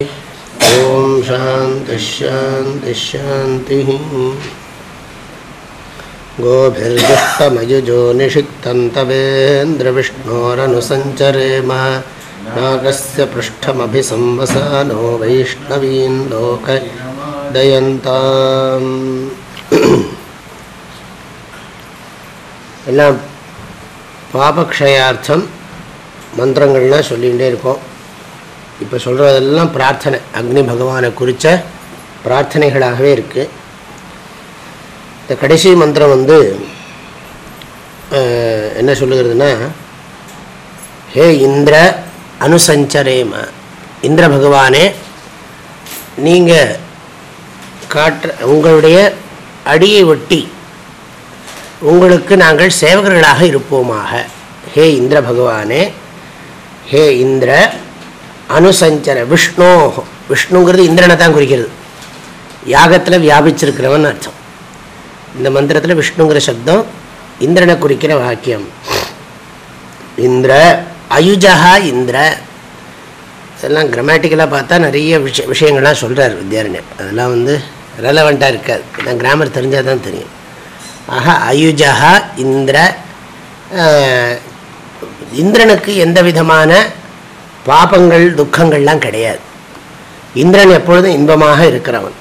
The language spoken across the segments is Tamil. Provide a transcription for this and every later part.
ॐ शान्तिश्शान्तिश्शान्तिः गोभिर्जुष्टमयुजो निषिक्तन्तवेन्द्रविष्णोरनुसञ्चरेम नागस्य पृष्ठमभिसंवसानो वैष्णवीन् लोकदयन्ताम् எல்லாம் பாபக்ஷயார்த்தம் மந்திரங்கள்லாம் சொல்லிகிட்டே இருக்கோம் இப்போ சொல்கிறதெல்லாம் பிரார்த்தனை. அக்னி பகவானை குறித்த பிரார்த்தனைகளாகவே இருக்குது இந்த கடைசி மந்திரம் வந்து என்ன சொல்லுகிறதுனா ஹே இந்திர அனுசஞ்சரேம. இந்திர பகவானே நீங்கள் காற்ற உங்களுடைய அடியை ஒட்டி உங்களுக்கு நாங்கள் சேவகர்களாக இருப்போமாக. ஹே இந்திர பகவானே ஹே இந்திர அனுசஞ்சன விஷ்ணோ. விஷ்ணுங்கிறது இந்திரனை தான் குறிக்கிறது. யாகத்தில் வியாபிச்சிருக்கிறவன் அர்த்தம். இந்த மந்திரத்தில் விஷ்ணுங்கிற சப்தம் இந்திரனை குறிக்கிற வாக்கியம். இந்திர அயுஜகா இந்திர. இதெல்லாம் கிராமட்டிக்கலாக பார்த்தா நிறைய விஷய விஷயங்கள்லாம் சொல்கிறார் வித்யாரண்யர். அதெல்லாம் வந்து ரெலவெண்ட்டாக இருக்காது. நான் கிராமர் தெரிஞ்சால் தான் தெரியும். ஆஹா அயுஜகா இந்திர. இந்திரனுக்கு எந்த விதமான பாபங்கள் துக்கங்கள்லாம் கிடையாது. இந்திரன் எப்பொழுதும் இன்பமாக இருக்கிறவன்.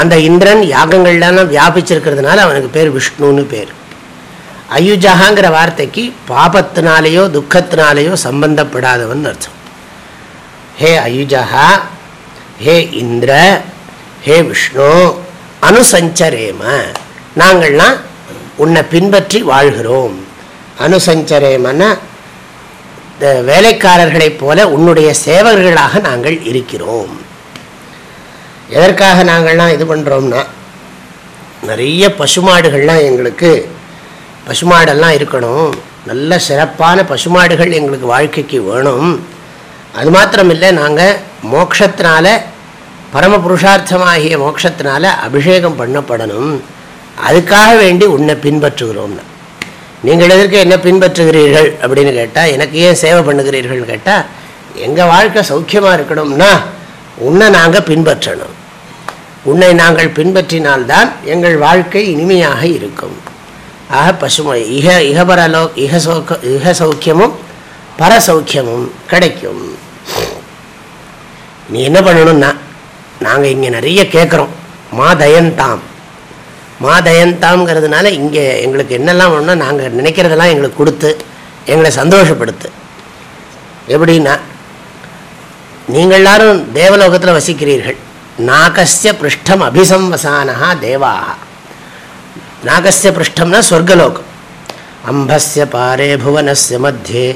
அந்த இந்திரன் யாகங்கள்லாம் வியாபிச்சிருக்கிறதுனால அவனுக்கு பேர் விஷ்ணுன்னு பேர். அயுஜகாங்கிற வார்த்தைக்கு பாபத்தினாலேயோ துக்கத்தினாலேயோ சம்பந்தப்படாதவன் அர்த்தம். ஹே அயுஜகா ஹே இந்திர ஹே விஷ்ணு அனுசஞ்சரேம நாங்கள்லாம் உன்னை பின்பற்றி வாழ்கிறோம். அனுசஞ்சரேமன்னா வேலைக்காரர்களைப் போல உன்னுடைய சேவகர்களாக நாங்கள் இருக்கிறோம். எதற்காக நாங்கள்லாம் இது பண்ணுறோம்னா நிறைய பசுமாடுகள்லாம் எங்களுக்கு பசுமாடெல்லாம் இருக்கணும். நல்ல சிறப்பான பசுமாடுகள் எங்களுக்கு வாழ்க்கைக்கு வேணும். அது மாத்திரமில்லை நாங்கள் மோக்ஷத்தினால பரம புருஷார்த்தமாகிய மோட்சத்தினால அபிஷேகம் பண்ணப்படணும். அதுக்காக வேண்டி உன்னை பின்பற்றுகிறோம்னா. நீங்கள் எதற்கு என்ன பின்பற்றுகிறீர்கள் அப்படின்னு கேட்டால் எனக்கு ஏன் சேவை பண்ணுகிறீர்கள்னு கேட்டால் எங்கள் வாழ்க்கை சௌக்கியமாக இருக்கணும்னா உன்னை நாங்கள் பின்பற்றணும். உன்னை நாங்கள் பின்பற்றினால்தான் எங்கள் வாழ்க்கை இனிமையாக இருக்கும். ஆக பசுமை இக இகபரலோ இக சௌக்க இக சௌக்கியமும் பரசௌக்கியமும் கிடைக்கும். நீ என்ன பண்ணணும்னா நாங்கள் இங்கே நிறைய கேட்குறோம் மா தயன்தாம் மா தயந்தாம்ங்கிறதுனால இங்கே எங்களுக்கு என்னெல்லாம் வேணும்னா நாங்கள் நினைக்கிறதெல்லாம் எங்களுக்கு கொடுத்து எங்களை சந்தோஷப்படுத்து. எப்படின்னா நீங்கள் எல்லாரும் தேவலோகத்தில் வசிக்கிறீர்கள். நாகஸ்ய பிருஷ்டம் அபிசம்வசானா தேவாக நாகஸ்ய பிருஷ்டம்னா சொர்க்கலோகம். அம்பஸ்ய பாரே புவனஸ்ய மத்தியே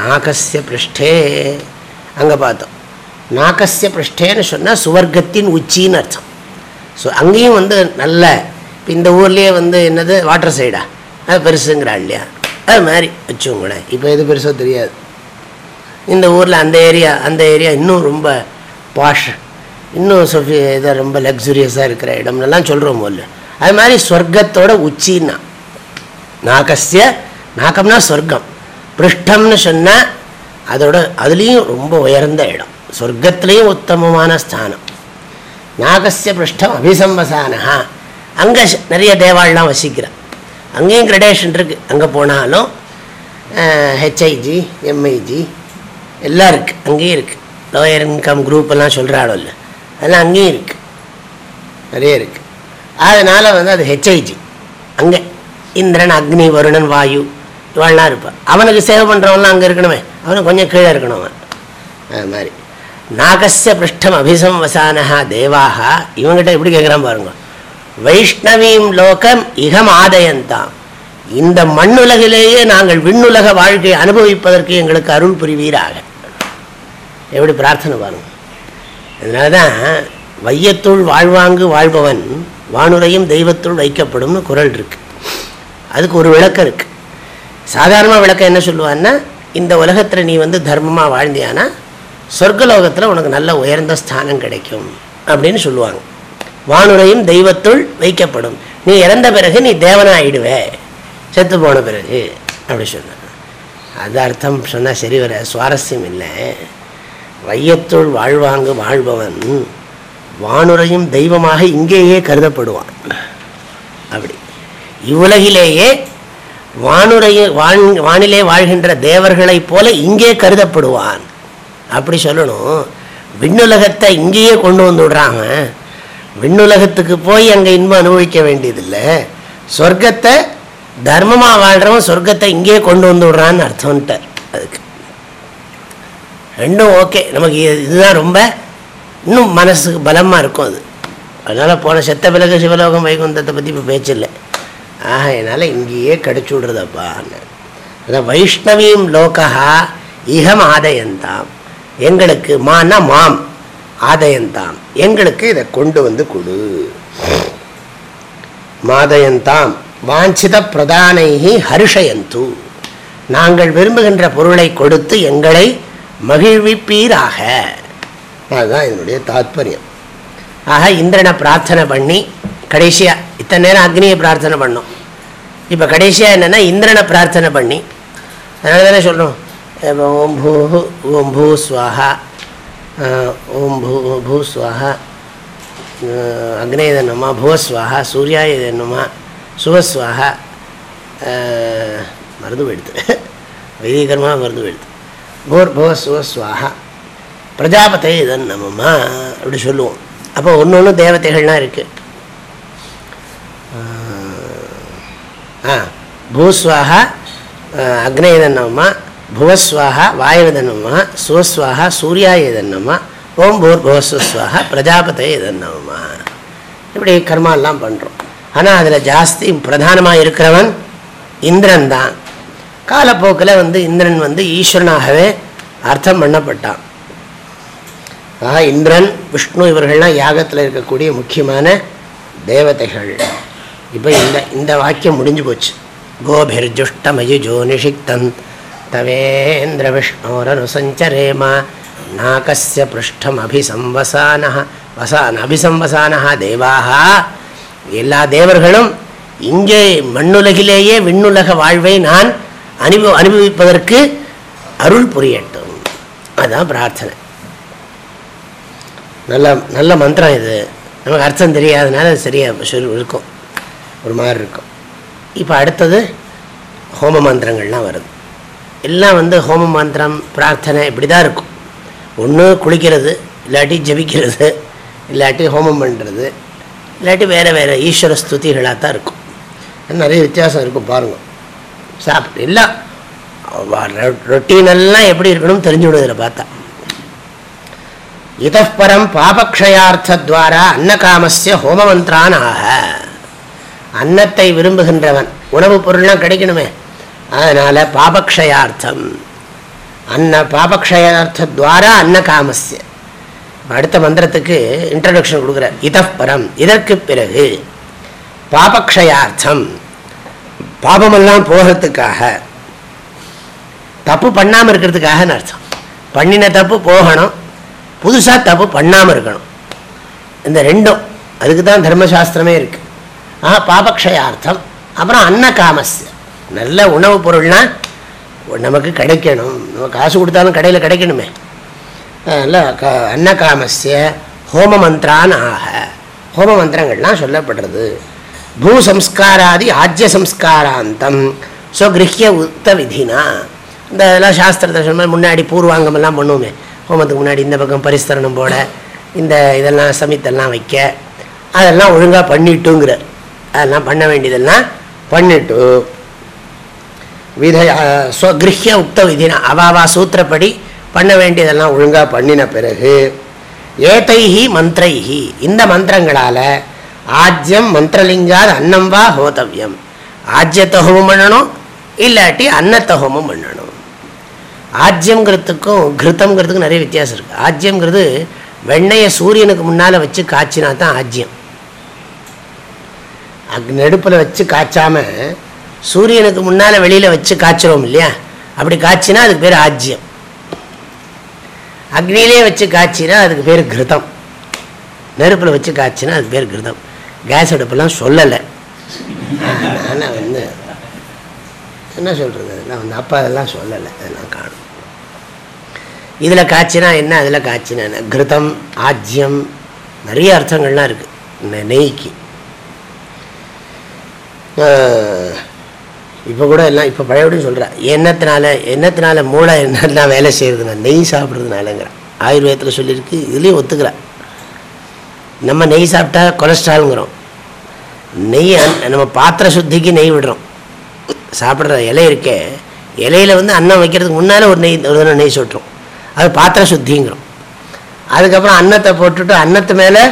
நாகஸ்ய பிருஷ்டே அங்கே பார்த்தோம். நாகஸ்ய பிருஷ்டேன்னு சொன்னால் சுவர்க்கத்தின் உச்சின்னு அர்த்தம். ஸோ அங்கேயும் வந்து நல்ல இப்போ இந்த ஊர்லேயே வந்து என்னது? வாட்டர் சைடா அது பெருசுங்கிறா இல்லையா அது மாதிரி வச்சுங்களேன் இப்போ எது பெருசோ தெரியாது. இந்த ஊரில் அந்த ஏரியா அந்த ஏரியா இன்னும் ரொம்ப பாஷ் இன்னும் சொஃபி இதாக ரொம்ப லக்ஸுரியஸாக இருக்கிற இடம்லாம் சொல்கிறோம் போல. அது மாதிரி சொர்க்கத்தோட உச்சின்னா நாகஸ்ய நாகம்னா சொர்க்கம். பிருஷ்டம்னு சொன்னால் அதோட அதுலேயும் ரொம்ப உயர்ந்த இடம். சொர்க்கத்துலேயும் உத்தமமான ஸ்தானம். நாகஸ்ய பிருஷ்டம் அபிசம்பசானஹா அங்கே நிறைய தேவாள்லாம் வசிக்கிறான் அங்கேயும் கிரடேஷன் இருக்குது அங்கே போனாலும் ஹெச்ஐஜி எம்ஐஜி எல்லாம் இருக்குது அங்கேயும் இருக்குது லோயர் இன்கம் குரூப் எல்லாம் சொல்கிறாளோ இல்லை. அதெல்லாம் அங்கேயும் இருக்குது நிறைய இருக்குது அதனால் வந்து அது ஹெச்ஐஜி அங்கே இந்திரன் அக்னி வருணன் வாயு இவாள்லாம் இருப்பான் அவனுக்கு சேவை பண்ணுறவன்லாம் அங்கே இருக்கணுமே. அவனுக்கு கொஞ்சம் கீழே இருக்கணும் அவன். அது மாதிரி. நாகஸ்ய பிருஷ்டம் அபிசம்வசானஹா தேவாக. இவங்ககிட்ட எப்படி கேட்குறான் பாருங்க. வைஷ்ணவீம் லோகம் இகம் ஆதயந்தான் இந்த மண்ணுலகிலேயே நாங்கள் விண்ணுலக வாழ்க்கையை அனுபவிப்பதற்கு எங்களுக்கு அருள் புரிவீராக. எப்படி பிரார்த்தனை பாருங்க. அதனால தான் வையத்துள் வாழ்வாங்கு வாழ்பவன் வானுரையும் தெய்வத்துள் வைக்கப்படும்னு குரல் இருக்கு. அதுக்கு ஒரு விளக்கம் இருக்கு. சாதாரணமாக விளக்கம் என்ன சொல்லுவான்னா இந்த உலகத்தில் நீ வந்து தர்மமாக வாழ்ந்தியானா சொர்க்கலோகத்தில் உனக்கு நல்ல உயர்ந்த ஸ்தானம் கிடைக்கும் அப்படின்னு சொல்லுவாங்க. வானுரையும் தெய்வத்துள் வைக்கப்படும். நீ இறந்த பிறகு நீ தேவனாயிடுவே. செத்து போன பிறகு அப்படி சொன்ன அது அர்த்தம் சொன்னால் சரி வர சுவாரஸ்யம் இல்லை. வையத்துள் வாழ்வாங்கு வாழ்பவன் வானுரையும் தெய்வமாக இங்கேயே கருதப்படுவான். அப்படி. இவ்வுலகிலேயே வானுரைய வான் வானிலே வாழ்கின்ற தேவர்களைப் போல இங்கே கருதப்படுவான். அப்படி சொல்லணும். விண்ணுலகத்தை இங்கேயே கொண்டு வந்துடுறாங்க. விண்ணுலகத்துக்கு போய் அங்கே இன்பம் அனுபவிக்க வேண்டியதில்லை. சொர்க்கத்தை தர்மமாக வாழ்கிறவன் சொர்க்கத்தை இங்கேயே கொண்டு வந்து விடுறான்னு அர்த்தம்ட்டார் அதுக்கு. ரெண்டும் ஓகே. நமக்கு இதுதான் ரொம்ப இன்னும் மனசுக்கு பலமாக இருக்கும் அது. அதனால் போன செத்த பிறகு சிவலோகம் வைகுந்தத்தை பற்றி இப்போ பேச்சில்லை. ஆக என்னால் இங்கேயே கடிச்சு விடுறதப்பா அதான் வைஷ்ணவியும் லோகா இகம் ஆதயந்தாம். எங்களுக்கு மானா மாம். ஆதயந்தாம் எங்களுக்கு இதை கொண்டு வந்து கொடு. மாதயந்தாம் வாஞ்சித பிரதானைகி ஹர்ஷயந்து. நாங்கள் விரும்புகின்ற பொருளை கொடுத்து எங்களை மகிழ்விப்பீராக. அதுதான் என்னுடைய தாத்பரியம். ஆக இந்திரனை பிரார்த்தனை பண்ணி கடைசியாக இத்தனை நேரம் அக்னியை பிரார்த்தனை பண்ணோம். இப்போ கடைசியாக என்னென்னா இந்திரனை பிரார்த்தனை பண்ணி. அதனால தானே சொல்கிறோம் ஓம் பூ ஓம் பூ ஸ்வாஹா. ஓம் பூ பூஸ்வாகா அஹ், அக்னேய நம புவஸ்வாஹா சூர்யாய நம சுவஸ்வாஹா மருந்து போயிடுது வைதிகரமாக மருந்து போயிடுது போர் புவ சுவஸ்வாஹா பிரஜாபத்தை இதன் நமமா? அப்படி சொல்லுவோம். அப்போ ஒன்று ஒன்று தேவதைகள்லாம் இருக்குது ஆ பூஸ்வாகா பூஸ்வாஹா அக்னேதன்னமா புவஸ்வாஹா வாயுதன்னமா சுவஸ்வாஹா சூர்யாயுதன்னமா ஓம் பூர் புவஸ்வஸ்வாக பிரஜாபதை இதன்னமா இப்படி கர்மாலாம் பண்ணுறோம் ஆனால் அதில் ஜாஸ்தி பிரதானமாக இருக்கிறவன் இந்திரன் தான். காலப்போக்கில் வந்து இந்திரன் வந்து ஈஸ்வரனாகவே அர்த்தம் பண்ணப்பட்டான். ஆக இந்திரன் விஷ்ணு இவர்கள்லாம் யாகத்தில் இருக்கக்கூடிய முக்கியமான தேவதைகள். இப்போ இந்த இந்த வாக்கியம் முடிஞ்சு போச்சு. கோபிர்ஜுஷ்டமயுஜோ நிஷிக்தன் தவேந்திர விஷ்ணோரனுசஞ்சரேம நாகஸ்ய பிருஷ்டம் அபிசம்வசான வசான அபிசம்வசான தேவாக எல்லா தேவர்களும் இங்கே மண்ணுலகிலேயே விண்ணுலக வாழ்வை நான் அனுபவ அனுபவிப்பதற்கு அருள் புரியட்டும். அதுதான் பிரார்த்தனை. நல்ல நல்ல மந்திரம் இது. நமக்கு அர்த்தம் தெரியாதனால அது சரியாக இருக்கும். ஒரு மாதிரி இருக்கும் இப்போ அடுத்தது ஹோம மந்திரங்கள்லாம் வருது. எல்லாம் வந்து ஹோம மந்திரம் பிரார்த்தனை இப்படி தான் இருக்கும். ஒன்று குளிக்கிறது இல்லாட்டி ஜபிக்கிறது இல்லாட்டி ஹோமம் பண்ணுறது இல்லாட்டி வேறு வேறு ஈஸ்வர ஸ்துதிகளாக தான் இருக்கும். நிறைய வித்தியாசம் இருக்கும் பாருங்கள் சாப்பிட்டு எல்லாம் ரொட்டீனெல்லாம் எப்படி இருக்கணும்னு தெரிஞ்சு விடுதில் பார்த்தா இதப்பரம் பாபக்ஷயார்த்தத்வாரா அன்னகாமஸ்ய ஹோமமந்திரான் ஆக அன்னத்தை விரும்புகின்றவன் உணவுப் பொருள்லாம் கிடைக்கணுமே அதனால் பாபக்ஷயார்த்தம். அன்ன பாபக்ஷயார்த்தத்வாரா அன்னகாமஸ்ய அடுத்த மந்திரத்துக்கு இன்ட்ரடக்ஷன் கொடுக்குறார் இதப்பரம் இதற்கு பிறகு பாபக்ஷயார்த்தம். பாபமெல்லாம் போகிறதுக்காக தப்பு பண்ணாமல் இருக்கிறதுக்காகன்னு அர்த்தம்? பண்ணின தப்பு போகணும் புதுசாக தப்பு பண்ணாமல் இருக்கணும். இந்த ரெண்டும் அதுக்கு தான் தர்மசாஸ்திரமே இருக்குது ஆ பாபக்ஷயார்த்தம் அப்புறம் அன்னகாமஸ்ய நல்ல உணவுப் பொருள்னா நமக்கு கிடைக்கணும். நம்ம காசு கொடுத்தாலும் கடையில் கிடைக்கணுமே. அதனால் க அன்னகாமஸ்ய ஹோம மந்திரான் ஆக. ஹோம மந்திரங்கள்லாம் சொல்லப்படுறது. பூ சம்ஸ்காராதி ஆஜ்ய சம்ஸ்காராந்தம் ஸ்வகிருஹ்ய உத்த விதினா. இந்த இதெல்லாம் சாஸ்திரத்தை சொன்ன மாதிரி முன்னாடி பூர்வாங்கமெல்லாம் பண்ணுவோமே. ஹோமத்துக்கு முன்னாடி இந்த பக்கம் பரிஸ்தரணம் போட இந்த இதெல்லாம் சமித்தெல்லாம் வைக்க. அதெல்லாம் ஒழுங்காக பண்ணிட்டுங்கிற. அதெல்லாம் பண்ண வேண்டியதெல்லாம் பண்ணிட்டு வித ஸ்வகிருஹிய உக்த விதினா அவாவா சூத்திரப்படி பண்ண வேண்டியதெல்லாம் ஒழுங்காக பண்ணின பிறகு ஏதைஹி மந்திரைஹி இந்த மந்திரங்களால் ஆஜ்யம் மந்திரலிங்காத் அன்னம் வா ஹோதவியம். ஆஜ்யத்தை ஹோமம் பண்ணணும் இல்லாட்டி அன்னத்தை ஹோமம் பண்ணணும். ஆஜ்யங்கிறதுக்கும் கிருத்தங்கிறதுக்கும் நிறைய வித்தியாசம் இருக்குது ஆஜ்யங்கிறது வெண்ணையை சூரியனுக்கு முன்னால் வச்சு காய்ச்சினா தான் ஆஜ்யம். அக் நெடுப்பில் வச்சு காய்ச்சாமல் சூரியனுக்கு முன்னால் வெளியில் வச்சு காய்ச்சிரும் இல்லையா? அப்படி காய்ச்சினா அதுக்கு பேர் ஆஜ்யம். அக்னியிலே வச்சு காய்ச்சினா அதுக்கு பேர் கிருதம். நெருப்பில் வச்சு காய்ச்சினா அதுக்கு பேர் கிருதம். கேஸ் அடுப்பெல்லாம் சொல்லலை. ஆனால் வந்து என்ன சொல்கிறது அதெல்லாம் வந்து அப்பா அதெல்லாம் சொல்லலை. அதெல்லாம் காணும். இதில் காய்ச்சினா என்ன? அதில் காய்ச்சினா என்ன? கிருதம் ஆஜ்யம் நிறைய அர்த்தங்கள்லாம் இருக்குது நெய்க்கு. இப்போ கூட எல்லாம் இப்போ பழையபடியும் சொல்கிறேன் எண்ணத்தினால எண்ணத்தினால மூளை என்ன வேலை செய்கிறதுனா நெய் சாப்பிட்றதுனாலங்கிறேன் ஆயுர்வேதத்தில் சொல்லியிருக்கு இதுலேயும் ஒத்துக்கிறேன் நம்ம நெய் சாப்பிட்டா கொலஸ்ட்ராலுங்கிறோம். நெய் நம்ம பாத்திர சுத்திக்கு நெய் விடுறோம். சாப்பிட்ற இலை இருக்கே இலையில் வந்து அன்னம் வைக்கிறதுக்கு முன்னால் ஒரு நெய் ஒரு தினம் நெய் சுட்டுரும் அது பாத்திர சுத்திங்கிறோம். அதுக்கப்புறம் அன்னத்தை போட்டுட்டு அன்னத்து மேலே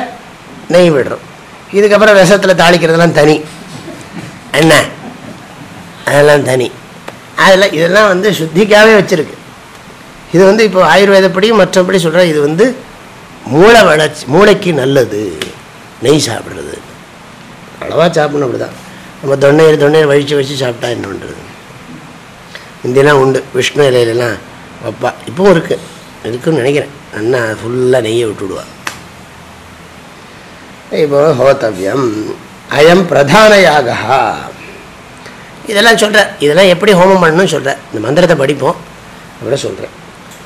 நெய் விடுறோம். இதுக்கப்புறம் விஷத்தில் தாளிக்கிறதெல்லாம் தனி. என்ன? அதெல்லாம் தனி. அதெல்லாம் இதெல்லாம் வந்து சுத்திக்காகவே வச்சுருக்கு. இது வந்து இப்போ ஆயுர்வேதப்படியும் மற்றபடி சொல்கிற இது வந்து மூளை வளர்ச்சி மூளைக்கு நல்லது. நெய் சாப்பிட்றது. அளவாக சாப்பிடணும் அப்படி தான் நம்ம தொண்டையில் தொண்டையில் வழித்து வச்சு சாப்பிட்டா என்ன பண்ணுறது இந்தியெல்லாம் உண்டு. விஷ்ணு இலையிலலாம் வைப்பா. இப்போவும் இருக்குது இருக்குன்னு நினைக்கிறேன். அண்ணா ஃபுல்லாக நெய்யை விட்டுவிடுவா இப்போ ஹோத்தவியம். அயம் பிரதான யாகா இதெல்லாம் சொல்கிறேன் இதெல்லாம் எப்படி ஹோமம் பண்ணணும்னு சொல்கிறேன் இந்த மந்திரத்தை படிப்போம் அப்புறம் சொல்கிறேன்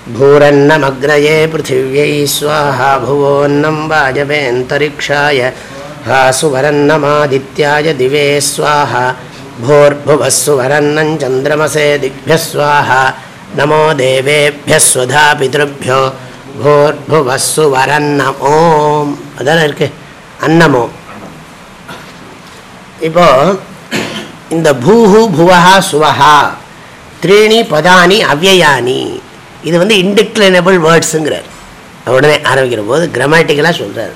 भूरन्नमग्नये पृथिव्यै स्वाहा भुवोन्नं वाजवेऽन्तरिक्षाय हा सुवरन्नमादित्याय दिवे स्वाहा भोर्भुवः सुवरन्नं चन्द्रमसे दिग्भ्यः स्वाहा नमो देवेभ्यः स्वधा पितृभ्यो भोर्भुवः सुवरन्नम ஓம் அதான இருக்கு அன்னமோம் இப்போ இந்த பூஹு புவஹா சுவஹா த்ரீணி பதானி அவ்யயானி. இது வந்து இன்டிக்ளைனபிள் வேர்ட்ஸுங்கிறார் உடனே ஆரம்பிக்கிற போது கிராமட்டிக்கலாக சொல்கிறார்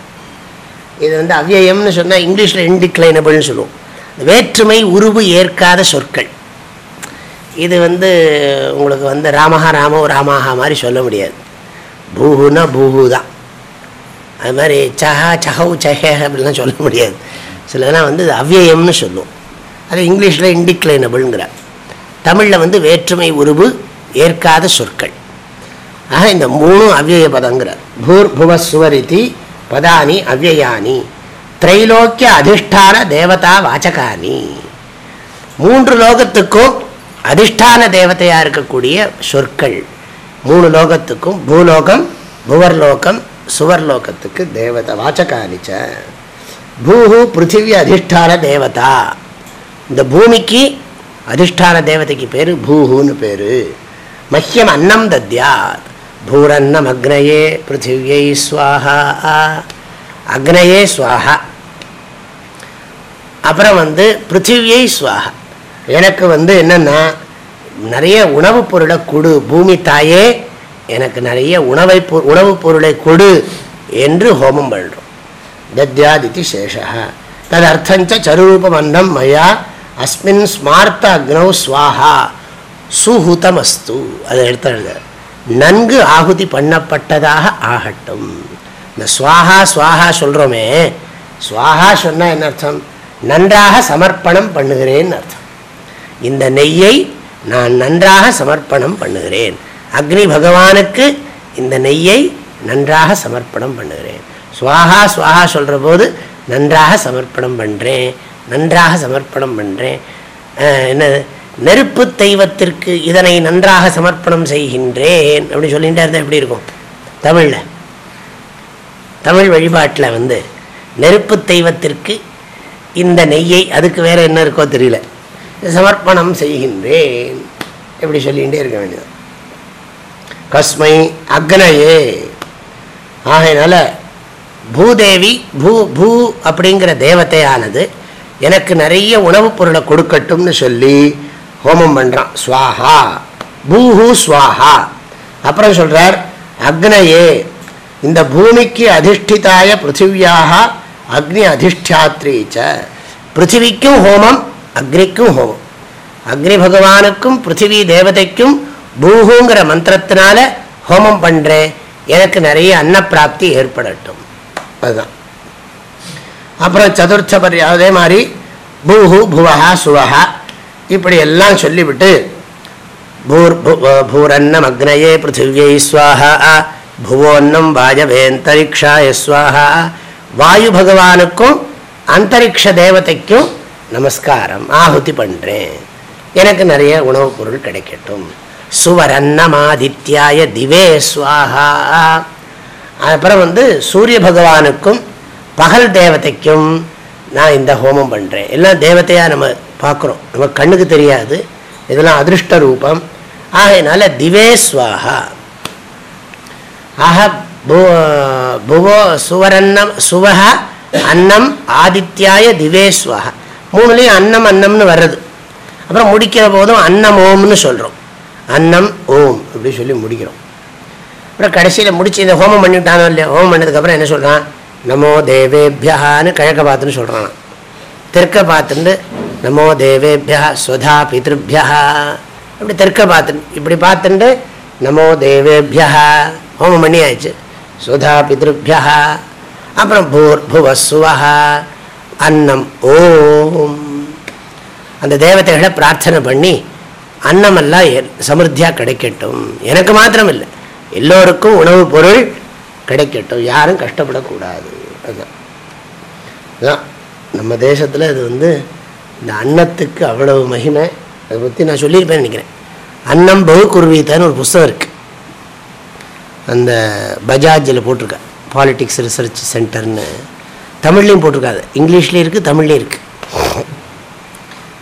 இது வந்து அவ்யயம்னு சொன்னால் இங்கிலீஷில் இன்டிக்ளைனபிள்னு சொல்லுவோம். வேற்றுமை உருவு ஏற்காத சொற்கள். இது வந்து உங்களுக்கு வந்து ராமஹா ராமோ ராமாஹா மாதிரி சொல்ல முடியாது. பூஹுனா பூஹு தான் அது மாதிரி சஹா சஹவு சஹே அப்படிலாம் சொல்ல முடியாது. சிலதெல்லாம் வந்து அவ்யயம்னு சொல்லுவோம். அது இங்கிலீஷில் இன்டிக்ளைனபிள்ங்கிறார் தமிழில் வந்து வேற்றுமை உருவு ஏற்காத சொற்கள். ஆக இந்த மூணும் அவ்வய பதங்கிறார் பூர் புவ சுவரிதி பதானி அவ்வயானி திரைலோக்கிய அதிஷ்டான தேவதா வாச்சகானி. மூன்று லோகத்துக்கும் அதிஷ்டான தேவதையாக இருக்கக்கூடிய சொற்கள். மூணு லோகத்துக்கும் பூலோகம் புவர்லோகம் சுவர்லோகத்துக்கு தேவதை வாச்சகானிச்ச. பூஹு பிருத்திவி அதிஷ்டான தேவதா. இந்த பூமிக்கு அதிஷ்டான தேவதைக்கு பேர் பூஹுன்னு பேர். மஹ்யம் அன்னம் தத்யாத். பூரன்னம் அக்னையே பிருத்திவியை ஸ்வாஹா. அக்னயே ஸ்வாஹா. அப்புறம் வந்து பிருத்திவியை ஸ்வாஹா. எனக்கு வந்து என்னென்னா நிறைய உணவுப் பொருளை கொடு பூமி தாயே எனக்கு நிறைய உணவை உணவுப் பொருளை கொடு என்று ஹோமம் பண்ணுறோம் தத்யாதித்தி சேஷா ததர்த்தஞ்ச அன்னம் மயா அஸ்மின் ஸ்மார்த்த அக்னௌ ஸ்வாஹா அஸ்து அதை எடுத்து நன்கு ஆகுதி பண்ணப்பட்டதாக ஆகட்டும் இந்த ஸ்வாஹா ஸ்வாஹா சொல்கிறோமே ஸ்வாஹா சொன்னால் என்ன அர்த்தம் நன்றாக சமர்ப்பணம் பண்ணுகிறேன் அர்த்தம் இந்த நெய்யை நான் நன்றாக சமர்ப்பணம் பண்ணுகிறேன். அக்னி பகவானுக்கு இந்த நெய்யை நன்றாக சமர்ப்பணம் பண்ணுகிறேன். ஸ்வாஹா ஸ்வாஹா சொல்கிற போது நன்றாக சமர்ப்பணம் பண்ணுறேன் நன்றாக சமர்ப்பணம் பண்ணுறேன் என்ன நெருப்பு தெய்வத்திற்கு இதனை நன்றாக சமர்ப்பணம் செய்கின்றேன். அப்படி சொல்லிகிட்டே இருந்தால் எப்படி இருக்கும்? தமிழில். தமிழ் வழிபாட்டில் வந்து நெருப்பு தெய்வத்திற்கு இந்த நெய்யை அதுக்கு வேறு என்ன இருக்கோ தெரியல. சமர்ப்பணம் செய்கின்றேன். எப்படி சொல்லிகிட்டே இருக்க வேண்டியது கஸ்மை அக்னையே. ஆகையினால பூதேவி பூ பூ அப்படிங்கிற தேவத்தையானது எனக்கு நிறைய உணவுப் பொருளை கொடுக்கட்டும்னு சொல்லி ஹோமம் பண்ணுறான் ஸ்வாஹா. பூஹு ஸ்வாஹா. அப்புறம் சொல்கிறார் அக்னையே இந்த பூமிக்கு அதிஷ்டிதாய பிருத்திவியாக அக்னி அதிஷ்டாத்ரீச்ச பிருத்திவிக்கும் ஹோமம் அக்னிக்கும் ஹோமம். அக்னி பகவானுக்கும் பிருத்திவி தேவதைக்கும் பூஹுங்கிற மந்திரத்தினால ஹோமம் பண்ணுறேன் எனக்கு நிறைய அன்னப்பிராப்தி ஏற்படட்டும். அதுதான். அப்புறம் சதுர்த்த பரி அதே மாதிரி பூஹு புவஹா சுவஹா இப்படி எல்லாம் சொல்லிவிட்டு பூர் பூரன்னம் அக்னயே பிருத்திவியை ஸ்வாஹா புவோன்னம் வாயவேந்தரிக்ஷாய ஸ்வாஹா வாயு பகவானுக்கும் அந்தரிக்ஷ தேவதைக்கும் நமஸ்காரம் ஆகுதி பண்ணுறேன் எனக்கு நிறைய உணவுப் பொருள் கிடைக்கட்டும். சுவரன்னமாதித்யாய திவே ஸ்வாஹா. அப்புறம் வந்து சூரிய பகவானுக்கும் பகல் தேவதைக்கும் நான் இந்த ஹோமம் பண்ணுறேன் எல்லாம் தேவதையாக நம்ம பார்க்குறோம். நம்ம கண்ணுக்கு தெரியாது. இதெல்லாம் அதிருஷ்ட ரூபம். ஆகையினால திவே ஸ்வாஹா. ஆக புவோ சுவரன்னம் சுவஹ அன்னம் ஆதித்யாய திவேஸ்வஹா மூணுலேயும் அன்னம் அன்னம்னு வர்றது. அப்புறம் முடிக்கிற போதும் அன்னம் ஓம்னு சொல்கிறோம் அன்னம் ஓம் அப்படின்னு சொல்லி முடிக்கிறோம். அப்புறம் கடைசியில் முடிச்சு இந்த ஹோமம் பண்ணிவிட்டானோ இல்லையா ஹோமம் பண்ணதுக்கப்புறம் என்ன சொல்கிறான் நமோ தேவேபியான்னு கிழக்க பார்த்துன்னு சொல்கிறான் தெற்க பார்த்துட்டு நமோ தேவேபியா ஸ்வதா பிதிருபியா அப்படி தெற்க பார்த்துட்டு இப்படி பார்த்துட்டு நமோ தேவேபியா ஹோமம் பண்ணி ஆயிடுச்சு சுதா பிதிருபியா அப்புறம் பூர் புவஸ்வா அன்னம் ஓம். அந்த தேவதைகளை பிரார்த்தனை பண்ணி அன்னமெல்லாம் சமிருத்தியாக கிடைக்கட்டும். எனக்கு மாத்திரம் இல்லை எல்லோருக்கும் உணவுப் பொருள் கிடைக்கட்டும் யாரும் கஷ்டப்படக்கூடாது. அதுதான் அதுதான் நம்ம தேசத்தில் இது வந்து இந்த அன்னத்துக்கு அவ்வளவு மகிமை அதை பற்றி நான் சொல்லியிருப்பேன்னு நினைக்கிறேன். அன்னம் பகு குருவீத்தான்னு ஒரு புஸ்தகம் இருக்குது அந்த பஜாஜில் போட்டிருக்கேன் பாலிட்டிக்ஸ் ரிசர்ச் சென்டர்னு தமிழ்லேயும் போட்டிருக்காது இங்கிலீஷ்லேயும் இருக்குது தமிழ்லேயும் இருக்குது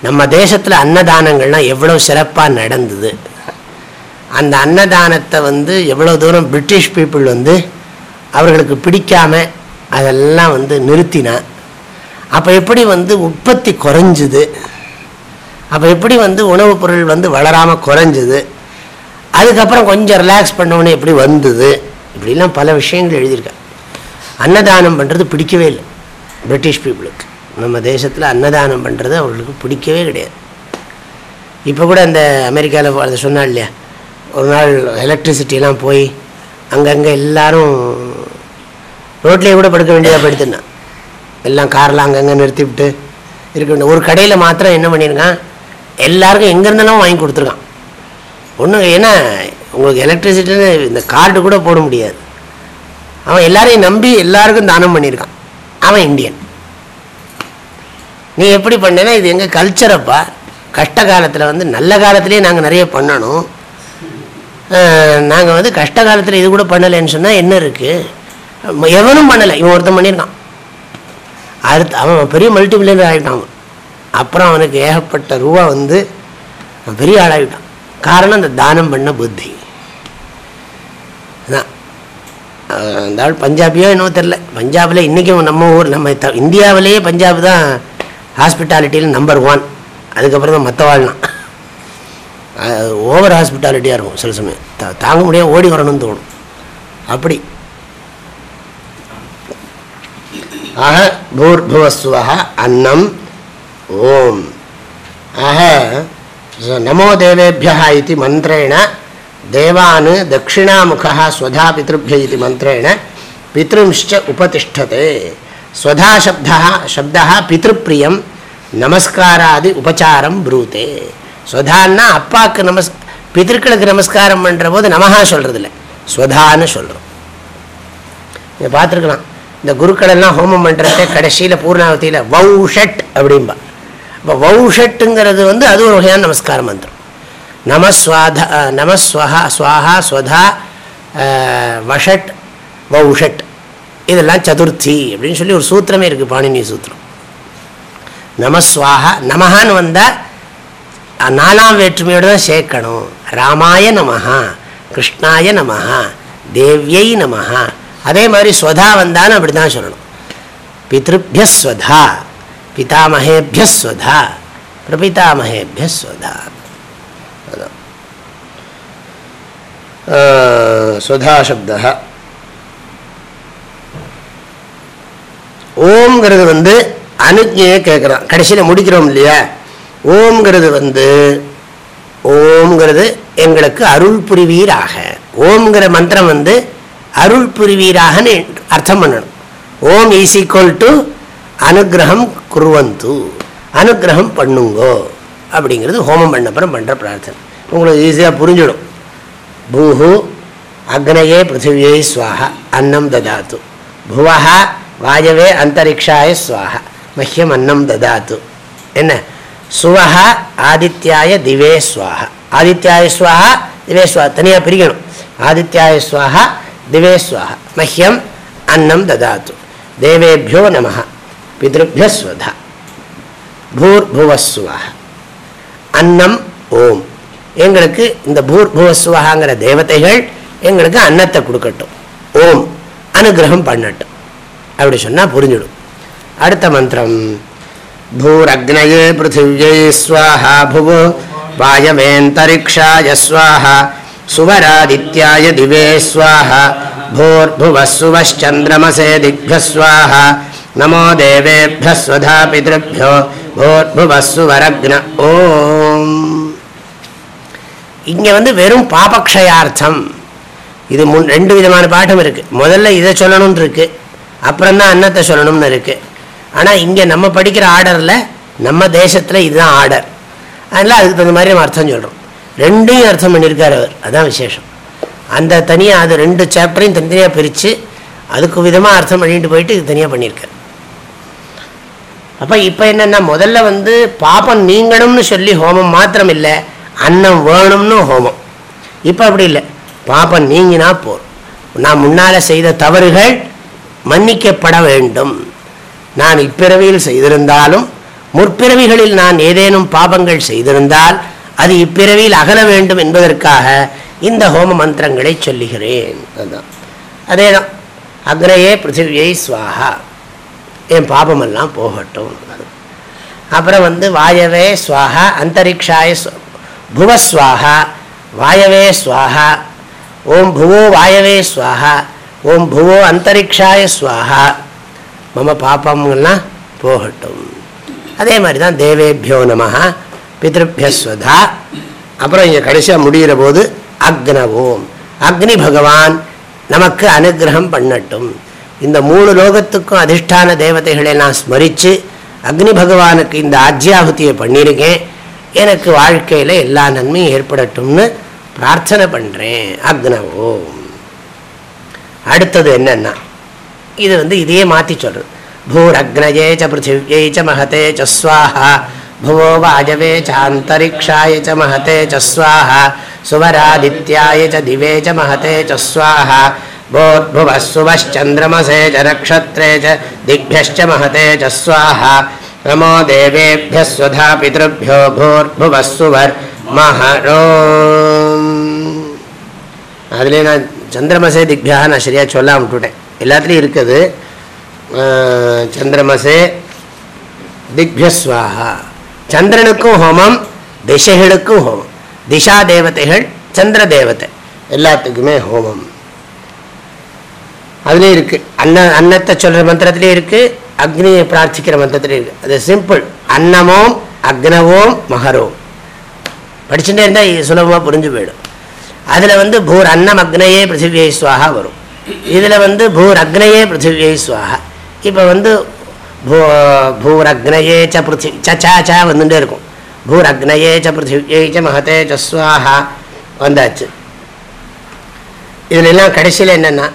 நம்ம தேசத்தில் அன்னதானங்கள்லாம் எவ்வளோ சிறப்பாக நடந்தது. அந்த அன்னதானத்தை வந்து எவ்வளோ தூரம் பிரிட்டிஷ் பீப்புள் வந்து அவர்களுக்கு பிடிக்காம அதெல்லாம் வந்து நிறுத்தினா அப்போ எப்படி வந்து உற்பத்தி குறைஞ்சுது? அப்போ எப்படி வந்து உணவுப் பொருள் வந்து வளராமல் குறைஞ்சுது? அதுக்கப்புறம் கொஞ்சம் ரிலாக்ஸ் பண்ணவுடனே எப்படி வந்தது? இப்படிலாம் பல விஷயங்கள் எழுதியிருக்கேன் அன்னதானம் பண்ணுறது பிடிக்கவே இல்லை. பிரிட்டிஷ் பீப்புளுக்கு நம்ம தேசத்தில் அன்னதானம் பண்ணுறது அவர்களுக்கு பிடிக்கவே கிடையாது. இப்போ கூட அந்த அமெரிக்காவில் அதை சொன்னால் இல்லையா? ஒரு நாள் எலக்ட்ரிசிட்டிலாம் போய் அங்கங்கே எல்லாரும் ரோட்லேயே கூட படுக்க வேண்டியதாக படுத்துனா எல்லாம் கார்லாம் அங்கங்கே நிறுத்திவிட்டு இருக்க வேண்டிய ஒரு கடையில் மாத்திரம் என்ன பண்ணியிருக்கான்? எல்லாருக்கும் எங்கேருந்தெல்லாம் வாங்கி கொடுத்துருக்கான். ஒன்றும் ஏன்னா உங்களுக்கு எலக்ட்ரிசிட்டின்னு இந்த கார்டு கூட போட முடியாது. அவன் எல்லாரையும் நம்பி எல்லாருக்கும் தானம் பண்ணியிருக்கான். அவன் இந்தியன். நீ எப்படி பண்ணேன்னா இது எங்கள் கல்ச்சரப்பா கஷ்ட காலத்தில் வந்து நல்ல காலத்துலேயே நாங்கள் நிறைய பண்ணணும். நாங்கள் வந்து கஷ்ட காலத்தில் இது கூட பண்ணலைன்னு சொன்னால் என்ன இருக்குது எவனும் பண்ணலை. இவன் ஒருத்தன் பண்ணியிருக்கான். அடுத்து அவன் பெரிய மல்டி மில்லியனர் ஆகிட்டான் அவன். அப்புறம் அவனுக்கு ஏகப்பட்ட ரூபா வந்து பெரிய ஆளாகிட்டான். காரணம் அந்த தானம் பண்ண புத்தி. அந்த ஆள் பஞ்சாபியோ என்னவோ தெரில பஞ்சாபில் இன்றைக்கும் நம்ம ஊர் நம்ம த இந்தியாவிலேயே பஞ்சாப் தான் ஹாஸ்பிட்டாலிட்டியில் நம்பர் ஒன் அதுக்கப்புறம் தான் மற்ற வாழ்லாம் ஓவர் ஹாஸ்பிட்டாலிட்டியாக இருக்கும் சில சமயம். தாங்க முடியாது ஓடி வரணும்னு தோணும். அப்படி. ஆக பூர்புவஸ்வ அன்னம் ஓம். ஆக நமோ தேவேபியா இது மந்திரேண தேவான் தட்சிணாமுகா ஸ்வதா பித்ருபிய இது மந்திரேண பித்ரும்ச்ச உபதிஷ்டதே. ஸ்வதா சப்தா சப்தா பித்ருப்பிரியம் நமஸ்காராதி உபச்சாரம் ப்ரூத்தே ஸ்வதான்னா அப்பாவுக்கு நமஸ் பித்திருக்களுக்கு நமஸ்காரம் பண்ணுற போது நமஹா சொல்கிறது இல்லை ஸ்வதான்னு சொல்கிறோம் இதை பார்த்துருக்கலாம். இந்த குருக்களெல்லாம் ஹோமம் பண்ணுறத கடைசியில் பூர்ணாவதியில் வௌஷட் அப்படிம்பா. இப்போ வௌஷட்டுங்கிறது வந்து அது ஒரு வகையான நமஸ்காரம் மந்திரம். நமஸ்வாத நமஸ்வஹா ஸ்வாஹா ஸ்வதா வஷட் வௌஷட். இதெல்லாம் சதுர்த்தி அப்படின்னு சொல்லி ஒரு சூத்திரமே இருக்குது பாணினி சூத்திரம். நமஸ்வாஹா நமஹான்னு வந்தால் நாலாம் வேற்றுமையோடு தான் சேர்க்கணும். ராமாய நமஹா கிருஷ்ணாய நமஹா தேவியை நமஹா அதே மாதிரி ஸ்வதா வந்தான்னு அப்படி தான் சொல்லணும். பித்ருபியஸ்வதா பிதாமகேபியஸ்வதா பிரபிதாமகேபியஸ்வதா ஸ்வதா சப்த. ஓம்ங்கிறது வந்து அனுஜையை கேட்குறான் கடைசியில் முடிக்கிறோம் இல்லையா? ஓம்ங்கிறது வந்து ஓம்ங்கிறது எங்களுக்கு அருள் புரிவீராக. ஓம்ங்கிற மந்திரம் வந்து அருள் புரிவீராகன்னு அர்த்தம் பண்ணணும். ஓம் இஸ் ஈக்குவல் டு அனுகிரகம் குருவந்து. அனுகிரகம் பண்ணுங்கோ. அப்படிங்கிறது ஹோமம் பண்ணப்புறம் பண்ணுற பிரார்த்தனை. உங்களுக்கு ஈஸியாக புரிஞ்சிடும். பூஹு அக்னையே பிருத்திவியை ஸ்வாஹா அன்னம் ததாத்து. புவஹா வாயவே அந்தரிக்ஷாய ஸ்வாஹா மஹ்யம் அன்னம் ததாத்து. என்ன? சுவஹா ஆதித்யாய திவே ஸ்வாஹா. ஆதித்யாய ஸ்வாஹா திவே ஸ்வா தனியாக பிரிக்கணும். ஆதித்யாய ஸ்வாஹா திவேஸ்வாக மஹ்யம் அன்னம் ததாத்து தேவேபியோ நம பிதபியஸ்வதா பூர்புவஸ்வாக அன்னம் ஓம் எங்களுக்கு இந்த பூர்புவஸ்வாகங்கிற தேவதைகள் எங்களுக்கு அன்னத்தை கொடுக்கட்டும். ஓம். அனுகிரகம் பண்ணட்டும். அப்படி சொன்னால் புரிஞ்சிடும். அடுத்த மந்திரம். பூரக்னயே பிருத்திவியை ஸ்வாஹா புவோ. வாயவேந்தரிக்ஷாய ஸ்வாஹா. सुवरादित्याय दिवे स्वाहा भूर्भुवः सुवश्चन्द्रमसे दिग्भ्यः स्वाहा नमो देवेभ्यः स्वधा पितृभ्यो भूर्भुवः सुवरग्न ஓம் இங்கே வந்து வெறும் பாபக்ஷயார்த்தம் இது முன் ரெண்டு விதமான பாட்டம் இருக்குது முதல்ல இதை சொல்லணும்னு இருக்குது அப்புறம் தான் அன்னத்தை சொல்லணும்னு இருக்குது ஆனால் இங்கே நம்ம படிக்கிற ஆர்டரில் நம்ம தேசத்தில் இதுதான் ஆர்டர் அதனால் அதுக்கு தகுந்த மாதிரி நம்ம அர்த்தம் சொல்கிறோம் ரெண்டையும் அர்த்தம் பண்ணியிருக்கார் அவர். அதான் விசேஷம். அந்த தனியாக அது ரெண்டு சாப்டரையும் தனித்தனியாக பிரித்து அதுக்கு விதமாக அர்த்தம் பண்ணிட்டு போயிட்டு இது தனியாக பண்ணியிருக்கார். அப்போ இப்போ என்னென்னா முதல்ல வந்து பாப்பம் நீங்கணும்னு சொல்லி ஹோமம் மாத்திரம் இல்லை அன்னம் வேணும்னு ஹோமம். இப்போ அப்படி இல்லை. பாப்பம் நீங்கினா போர். நான் முன்னால் செய்த தவறுகள் மன்னிக்கப்பட வேண்டும். நான் இப்பிறவியில் செய்திருந்தாலும் முற்பிறவிகளில் நான் ஏதேனும் பாபங்கள் செய்திருந்தால் அது இப்பிறவியில் அகல வேண்டும் என்பதற்காக இந்த ஹோம மந்திரங்களை சொல்லுகிறேன். அதுதான். அதே தான் அக்ரையே பிருத்திவியை ஸ்வாஹா. என் பாபமெல்லாம் போகட்டும். அப்புறம் வந்து வாயவே ஸ்வாஹா அந்தரிக்ஷாய ஸ்வ- புவஸ்வாஹா வாயவே ஸ்வாஹா ஓம் புவோ வாயவே ஸ்வாஹா ஓம் புவோ அந்தரிக்ஷாய ஸ்வாஹா. மம பாப்பங்கள்லாம் போகட்டும். அதே மாதிரி தான் தேவேபியோ நம பிதృभ्யஸ்வதா அப்புறம் இங்கே கடைசியாக முடிகிற போது அக்னவோம் அக்னி பகவான் நமக்கு அனுகிரகம் பண்ணட்டும். இந்த மூணு லோகத்துக்கும் அதிஷ்டான தேவதைகளை நான் ஸ்மரித்து அக்னி பகவானுக்கு இந்த ஆஜ்யாகுதியை பண்ணியிருக்கேன் எனக்கு வாழ்க்கையில் எல்லா நன்மையும் ஏற்படட்டும்னு பிரார்த்தனை பண்ணுறேன் அக்னவோம் அடுத்தது என்னன்னா இது வந்து இதையே மாற்றி சொல்கிறது பூரக்னயே ச பிருத்திவியை ச மகதே சஸ்வாஹா भुवो वाजवे चान्तरिक्षाय च महते च स्वाहा सुवरादित्याय च दिवे च महते च स्वाहा। भोद्भुवः सुवश्चन्द्रमसे च नक्षत्रे च दिग्भ्यश्च महते च स्वाहा। नमो देवेभ्यः सुधा पितृभ्यो भूर्भुवः सुवर्महरो अधिली நான் சந்திரமசே दिग्भ्यः நான் சரியாக चोल उटुटे। எல்லாத்துலேயும் இருக்குது சந்திரமசே स्वाहा। சந்திரனுக்கும் ஹோமம் திசைகளுக்கும் ஹோமம். திசா தேவதைகள் சந்திர தேவதை. எல்லாத்துக்குமே ஹோமம். அதுலேயும் இருக்கு. அன்ன அன்னத்தை சொல்கிற மந்திரத்துலேயும் இருக்கு அக்னியை பிரார்த்திக்கிற மந்திரத்துலேயும் இருக்கு. அது சிம்பிள் அன்னமோம் அக்னவோம் மகரோம். படிச்சுட்டே இருந்தால் சுலபமாக புரிஞ்சு போயிடும். அதில் வந்து பூர் அன்னம் அக்னையே பிருத்திவியை சுவாகா வரும். இதில் வந்து பூர் அக்னையே பிருத்திவியை சுவாகா. இப்போ வந்து பூ பூர் ச பிருத்தி ச சா வந்துட்டே இருக்கும் பூர் ச பிருத்திவியை ச மகதே சுவாஹா வந்தாச்சு இதுல எல்லாம் கடைசியில் என்னென்னா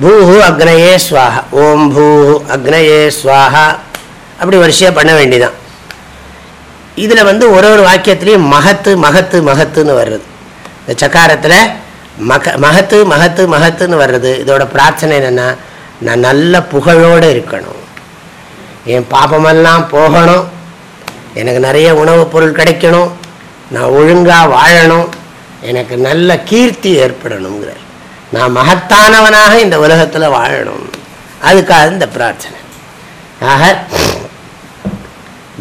பூஹு அக்னயே ஸ்வாஹா ஓம் பூஹு அக்னயே ஸ்வாஹா அப்படி வரிசையாக பண்ண வேண்டிதான் இதில் வந்து ஒரு ஒரு வாக்கியத்துலேயும் மகத்து மகத்து மகத்துன்னு வர்றது இந்த சக்காரத்தில் மக மகத்து மகத்து மகத்துன்னு வர்றது இதோட பிரார்த்தனை என்னென்னா நான் நல்ல புகழோடு இருக்கணும் என் பாபமெல்லாம் போகணும். எனக்கு நிறைய உணவுப் பொருள் கிடைக்கணும். நான் ஒழுங்காக வாழணும். எனக்கு நல்ல கீர்த்தி ஏற்படணுங்கிறார். நான் மகத்தானவனாக இந்த உலகத்தில் வாழணும். அதுக்காக இந்த பிரார்த்தனை. ஆக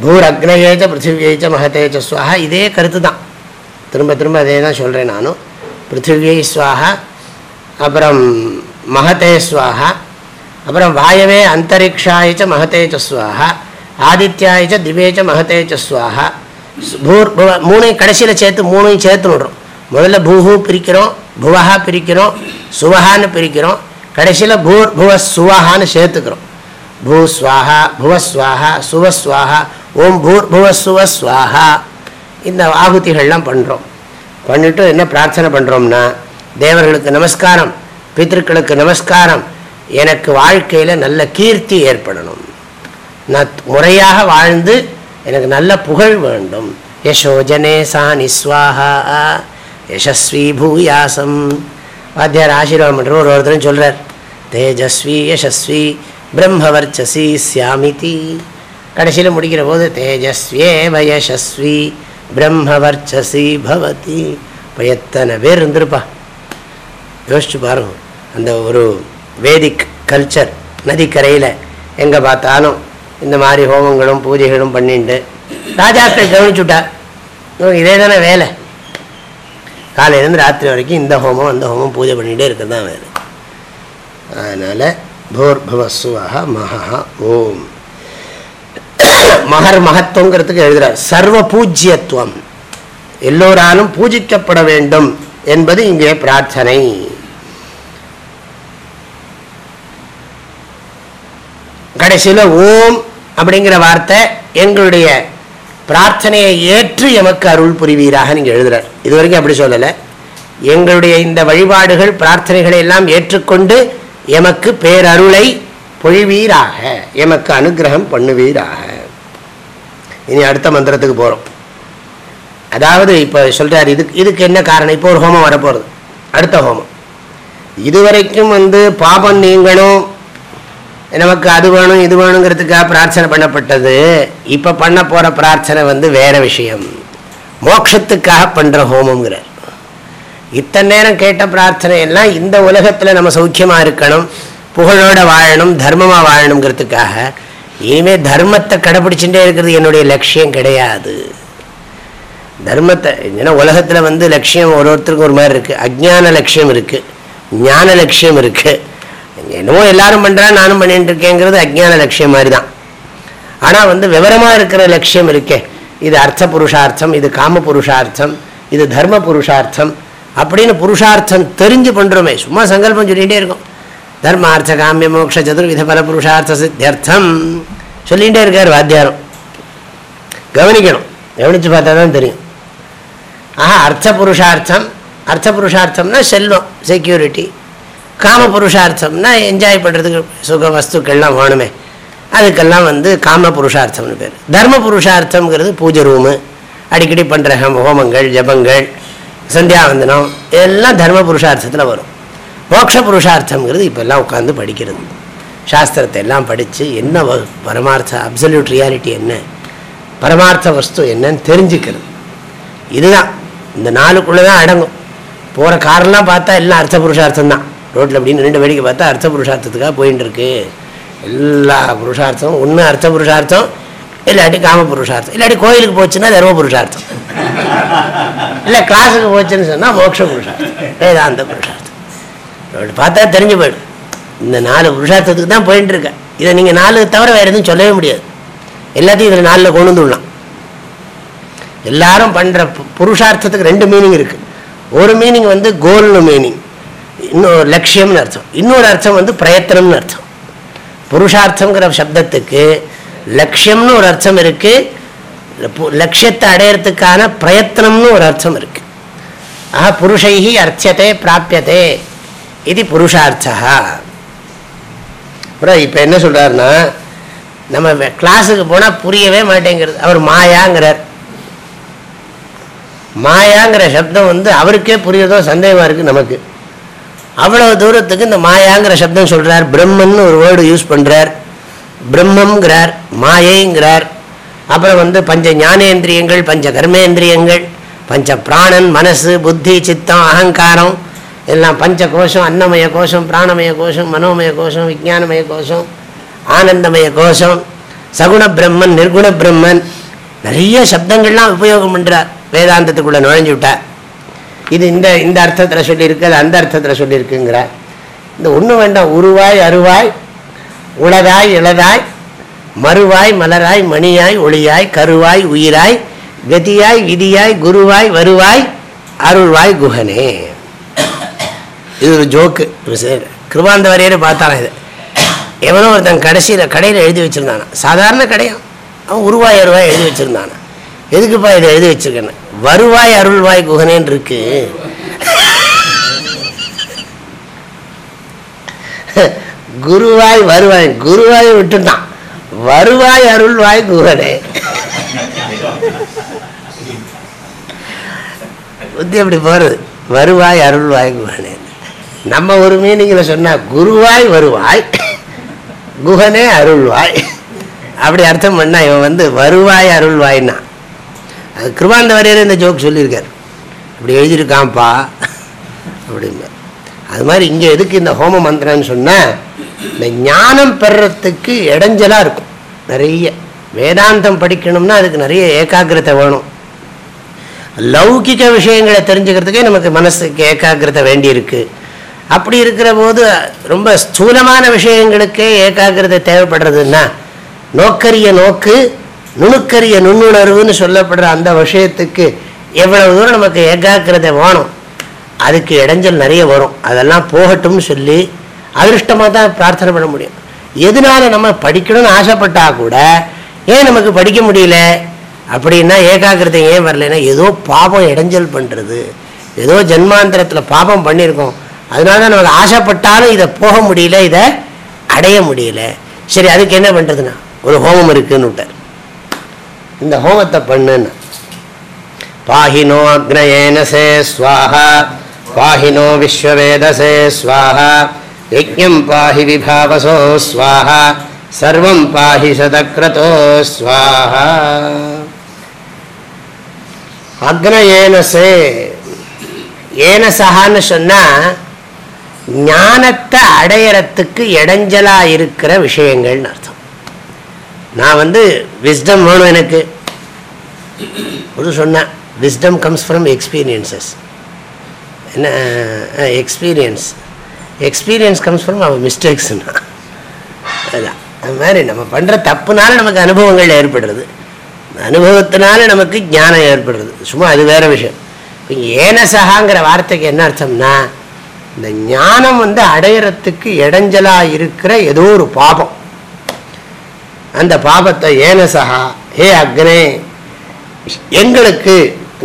பூரக்னேச்ச பிருத்திவியைச்ச மகதேச்ச சுவாகா இதே கருத்து தான் திரும்ப திரும்ப அதே தான் சொல்கிறேன் நானும். பிருத்திவியை சுவாகா அப்புறம் மகதே சுவாகா அப்புறம் வாயவே அந்தரிக்ஷாயிச்ச மகதேச்ச ஆதித்யாயிச்ச திவேச்ச மகதேச்ச பூர் புவ மூணையும் கடைசியில் சேர்த்து மூணையும் சேர்த்து விடுறோம். முதல்ல பூஹூ பிரிக்கிறோம் புவஹா பிரிக்கிறோம் சுவஹான்னு பிரிக்கிறோம். கடைசியில் பூர் புவ சுவஹான்னு சேர்த்துக்கிறோம். பூஸ்வாஹா புவஸ்வாஹா சுவஸ்வாஹா ஓம் பூர் புவஸ்வஸ்வாஹா இந்த ஆகுதிகள்லாம் பண்ணுறோம் பண்ணிட்டு என்ன பிரார்த்தனை பண்ணுறோம்னா தேவர்களுக்கு நமஸ்காரம் பித்திருக்களுக்கு நமஸ்காரம் எனக்கு வாழ்க்கையில் நல்ல கீர்த்தி ஏற்படணும். நான் முறையாக வாழ்ந்து எனக்கு நல்ல புகழ் வேண்டும். யசோஜனே சா நிஸ்வாஹா யசஸ்வி பூயாசம். வாத்தியார் ஆசீர்வாதம் பண்ணுற ஒரு ஒருத்தரும் சொல்கிறார் தேஜஸ்வி யசஸ்வி பிரம்மவர்ச்சசி சியாமிதி கடைசியில் முடிக்கிற போது தேஜஸ்வியே வயசஸ்வி பிரம்மவர்ச்சசி பவதி. இப்போ எத்தனை பேர் இருந்திருப்பா? யோசிச்சு பாருங்க. அந்த ஒரு வேதிக் கல்ச்சர் நதிக்கரையில் எங்கே பார்த்தாலும் இந்த மாதிரி ஹோமங்களும் பூஜைகளும் பண்ணிட்டு ராஜாக்கள் கவனிச்சுட்டார் இதே தானே வேலை. காலையிலேருந்து ராத்திரி வரைக்கும் இந்த ஹோமம் அந்த ஹோமம் பூஜை பண்ணிகிட்டே இருக்க தான் வேலை அதனால் பூர்பவசுவஹ மகா ஓம். மகர் மகத்துவங்கிறதுக்கு எழுதுகிறார் சர்வ பூஜ்யத்துவம். எல்லோராலும் பூஜிக்கப்பட வேண்டும் என்பது இங்கே பிரார்த்தனை. கடைசியில் ஓம் அப்படிங்கிற வார்த்தை எங்களுடைய பிரார்த்தனையை ஏற்று எமக்கு அருள் புரிவீராக நீங்கள் எழுதுகிறார் இது வரைக்கும் அப்படி சொல்லலை. எங்களுடைய இந்த வழிபாடுகள் பிரார்த்தனைகளை எல்லாம் ஏற்றுக்கொண்டு எமக்கு பேரருளை பொழிவீராக எமக்கு அனுகிரகம் பண்ணுவீராக. இனி அடுத்த மந்திரத்துக்கு போகிறோம் அதாவது இப்போ சொல்கிறார் இதுக்கு இதுக்கு என்ன காரணம்? இப்போ ஒரு ஹோமம் வரப்போகிறது அடுத்த ஹோமம். இதுவரைக்கும் வந்து பாபம் நீங்களும் நமக்கு அது வேணும் இது வேணுங்கிறதுக்காக பிரார்த்தனை பண்ணப்பட்டது. இப்போ பண்ண போகிற பிரார்த்தனை வந்து வேறு விஷயம். மோட்சத்துக்காக பண்ணுற ஹோமங்கிறார் இத்தனை நேரம் கேட்ட பிரார்த்தனை எல்லாம் இந்த உலகத்தில் நம்ம சௌக்கியமாக இருக்கணும் புகழோட வாழணும் தர்மமாக வாழணுங்கிறதுக்காக. இனிமேல் தர்மத்தை கடைபிடிச்சுட்டே இருக்கிறது என்னுடைய லட்சியம் கிடையாது. தர்மத்தை ஏன்னா உலகத்தில் வந்து லட்சியம் ஒரு ஒருத்தருக்கும் ஒரு மாதிரி இருக்குது அஜ்ஞான லட்சியம் இருக்குது ஞான லட்சியம் இருக்குது என்னவோ எல்லாரும் பண்ணுறா நானும் பண்ணிட்டு இருக்கேங்கிறது அஜ்ஞான லட்சியம் மாதிரி தான் ஆனால் வந்து விவரமாக இருக்கிற லட்சியம் இருக்கே. இது அர்த்த புருஷார்த்தம் இது காம புருஷார்த்தம் இது தர்ம புருஷார்த்தம் அப்படின்னு புருஷார்த்தம் தெரிஞ்சு பண்ணுறோமே சும்மா சங்கல்பம் சொல்லிகிட்டே இருக்கும். தர்ம அர்த்த காமிய மோட்ச சதுர்வித பல புருஷார்த்த சித்தியர்த்தம் சொல்லிகிட்டே இருக்கார் வாத்தியாரம். கவனிக்கணும். கவனித்து பார்த்தா தான் தெரியும். ஆஹா அர்த்த புருஷார்த்தம் அர்த்த புருஷார்த்தம்னா செல்வம் செக்யூரிட்டி காம புருஷார்த்தம்னா என்ஜாய் பண்ணுறதுக்கு சுக வஸ்துக்கள்லாம் வேணுமே. அதுக்கெல்லாம் வந்து காம புருஷார்த்தம்னு பேர். தர்ம புருஷார்த்தம்ங்கிறது பூஜை ரூமு அடிக்கடி பண்ணுற ஹோமங்கள் ஜபங்கள் சந்தியாவந்தனம் எல்லாம் தர்ம புருஷார்த்தத்தில் வரும். மோட்ச புருஷார்த்தம்ங்கிறது இப்போ எல்லாம் உட்காந்து படிக்கிறது. சாஸ்திரத்தை எல்லாம் படித்து என்ன வ- பரமார்த்த அப்சல்யூட் ரியாலிட்டி என்ன? பரமார்த்த வஸ்து என்னன்னு தெரிஞ்சுக்கிறது. இதுதான். இந்த நாளுக்குள்ளே தான் அடங்கும். போகிற காரெல்லாம் பார்த்தா எல்லாம் அர்த்த புருஷார்த்தம் தான் ரோட்டில் அப்படின்னு ரெண்டு வேடிக்கை பார்த்தா அர்த்த புருஷார்த்தத்துக்காக போயின்னு இருக்கு. எல்லா புருஷார்த்தம் ஒன்று அர்த்த புருஷார்த்தம் இல்லாட்டி காம புருஷார்த்தம். இல்லாட்டி கோயிலுக்கு போச்சுன்னா தர்ம புருஷார்த்தம். இல்லை கிளாஸுக்கு போச்சுன்னு சொன்னால் மோட்ச புருஷார்த்தம். வேதாந்த புருஷார்த்தம். அப்படி பார்த்தா தெரிஞ்சு போயிடும். இந்த நாலு புருஷார்த்தத்துக்கு தான் போயின்னு இருக்கேன் இதை நீங்கள் நாலு தவிர வேறு எதுவும் சொல்லவே முடியாது. எல்லாத்தையும் இதில் நாளில் கொண்டு வந்துடலாம் எல்லாரும் பண்ணுற புருஷார்த்தத்துக்கு ரெண்டு மீனிங் இருக்குது ஒரு மீனிங் வந்து கோல்னு மீனிங் இன்னொரு லட்சியம்னு அர்த்தம். இன்னொரு அர்த்தம் வந்து பிரயத்தனம்னு அர்த்தம். புருஷார்த்தங்கிற சப்தத்துக்கு லட்சியம்னு ஒரு அர்த்தம் இருக்குது லட்சியத்தை அடையிறதுக்கான பிரயத்தனம்னு ஒரு அர்த்தம் இருக்குது ஆஹா புருஷைஹி அர்ச்சத்தை பிராபியதே. இது புருஷார்த்தா அப்புறம் இப்போ என்ன சொல்கிறாருன்னா நம்ம கிளாஸுக்கு போனால் புரியவே மாட்டேங்கிறது. அவர் மாயாங்கிறார். மாயாங்கிற சப்தம் வந்து அவருக்கே புரியறதோ சந்தேகமாக இருக்குது நமக்கு. அவ்வளவு தூரத்துக்கு இந்த மாயாங்கிற சப்தம் சொல்கிறார் பிரம்மன்னு ஒரு வேர்டு யூஸ் பண்ணுறார் பிரம்மங்கிறார் மாயைங்கிறார். அப்புறம் வந்து பஞ்ச ஞானேந்திரியங்கள் பஞ்ச கர்மேந்திரியங்கள் பஞ்ச பிராணன் மனசு புத்தி சித்தம் அகங்காரம். எல்லாம் பஞ்ச கோஷம் அன்னமய கோஷம் பிராணமய கோஷம் மனோமய கோஷம் விஜானமய கோஷம் ஆனந்தமய கோஷம் சகுண பிரம்மன் நிர்குண பிரம்மன். நிறைய சப்தங்கள்லாம் உபயோகம் பண்ணுறார் வேதாந்தத்துக்குள்ளே நுழைஞ்சு விட்டார். இது இந்த இந்த அர்த்தத்தில் சொல்லியிருக்கு அது அந்த அர்த்தத்தில் சொல்லியிருக்குங்கிறார். இந்த ஒன்றும் வேண்டாம் உருவாய் அருவாய் உளதாய் இளதாய் மறுவாய் மலராய் மணியாய் ஒளியாய் கருவாய் உயிராய் கதியாய் விதியாய் குருவாய் வருவாய் அருள்வாய் குஹனே இது ஒரு ஜோக்கு கிருபாந்த வரையரை பார்த்தானே இது? எவனோ ஒருத்தன் கடைசியில் கடையில் எழுதி வச்சுருந்தானா? சாதாரண கடையான் அவன் உருவாய் அருவாய் எழுதி வச்சுருந்தானா? எதுக்குப்பா இதை எழுதி வச்சுருக்கேன்னு? வருவாய் அருள்வாய் குகனேன்னு இருக்கு. குருவாய் வருவாய் குருவாய் விட்டுட்டான். வருவாய் அருள்வாய் குகனே. புத்தி அப்படி போகிறது வருவாய் அருள்வாய் குஹனே நம்ம ஒரு மீனிங்கில் சொன்னால் குருவாய் வருவாய் குஹனே அருள்வாய். அப்படி அர்த்தம் பண்ணா இவன் வந்து வருவாய் அருள்வாய்னா. அது கிருபாந்த வரையில இந்த ஜோக் சொல்லியிருக்கார். அப்படி எழுதியிருக்கான்ப்பா. அப்படின்னு அது மாதிரி இங்கே எதுக்கு இந்த ஹோம மந்திரம்னு சொன்னால் இந்த ஞானம் பெறத்துக்கு இடைஞ்சலாக இருக்கும். நிறைய. வேதாந்தம் படிக்கணும்னா அதுக்கு நிறைய ஏகாகிரதை வேணும். லௌகிக விஷயங்களை தெரிஞ்சுக்கிறதுக்கே நமக்கு மனசுக்கு ஏகாகிரதை வேண்டியிருக்கு. அப்படி இருக்கிற போது ரொம்ப ஸ்தூலமான விஷயங்களுக்கே ஏகாகிரதை தேவைப்படுறதுன்னா நோக்கரிய நோக்கு நுணுக்கரிய நுண்ணுணர்வுன்னு சொல்லப்படுற அந்த விஷயத்துக்கு எவ்வளவு தூரம் நமக்கு ஏகாக்கிறத வேணும்? அதுக்கு இடைஞ்சல் நிறைய வரும். அதெல்லாம் போகட்டும்னு சொல்லி அதிர்ஷ்டமாக தான் பிரார்த்தனை பண்ண முடியும். எதனால நம்ம படிக்கணும்னு ஆசைப்பட்டா கூட ஏன் நமக்கு படிக்க முடியல? அப்படின்னா ஏகாகிரதை ஏன் வரலைன்னா ஏதோ பாபம் இடைஞ்சல் பண்ணுறது ஏதோ ஜென்மாந்திரத்தில் பாபம் பண்ணியிருக்கோம். அதனால தான் நமக்கு ஆசைப்பட்டாலும் இதை போக முடியல இதை அடைய முடியல. சரி அதுக்கு என்ன பண்ணுறதுன்னா ஒரு ஹோமம் இருக்குன்னு விட்டார் இந்த ஹோமத்தை பண்ணுன்னு. பாஹினோ அக்னயேனசே ஸ்வாஹா. பாஹினோ விஸ்வவேதசே ஸ்வாஹா. யஜம் பாஹி விபாவசோ ஸ்வாஹா. சர்வம் பாஹி சதக்ரதோ ஸ்வாஹா. அக்னயேனசே ஏனசகான்னு சொன்னா ஞானத்தை அடையறத்துக்கு இடைஞ்சலாக இருக்கிற விஷயங்கள்னு அர்த்தம். நான் வந்து விஸ்டம் வேணும் எனக்கு. ஒரு சொன்னேன் விஸ்டம் கம்ஸ் ஃப்ரம் எக்ஸ்பீரியன்சஸ் என்ன experience experience comes from our மிஸ்டேக்ஸ்னா அதுதான் அது மாதிரி நம்ம பண்ணுற தப்புனால நமக்கு அனுபவங்கள் ஏற்படுறது. அனுபவத்தினால நமக்கு ஞானம் ஏற்படுறது. சும்மா அது வேறு விஷயம். இப்போ ஏனசகாங்கிற வார்த்தைக்கு என்ன அர்த்தம்னா இந்த ஞானம் வந்து அடையிறத்துக்கு இடைஞ்சலாக இருக்கிற ஏதோ ஒரு பாபம். அந்த பாபத்தை ஏனசகா ஹே அக்னே எங்களுக்கு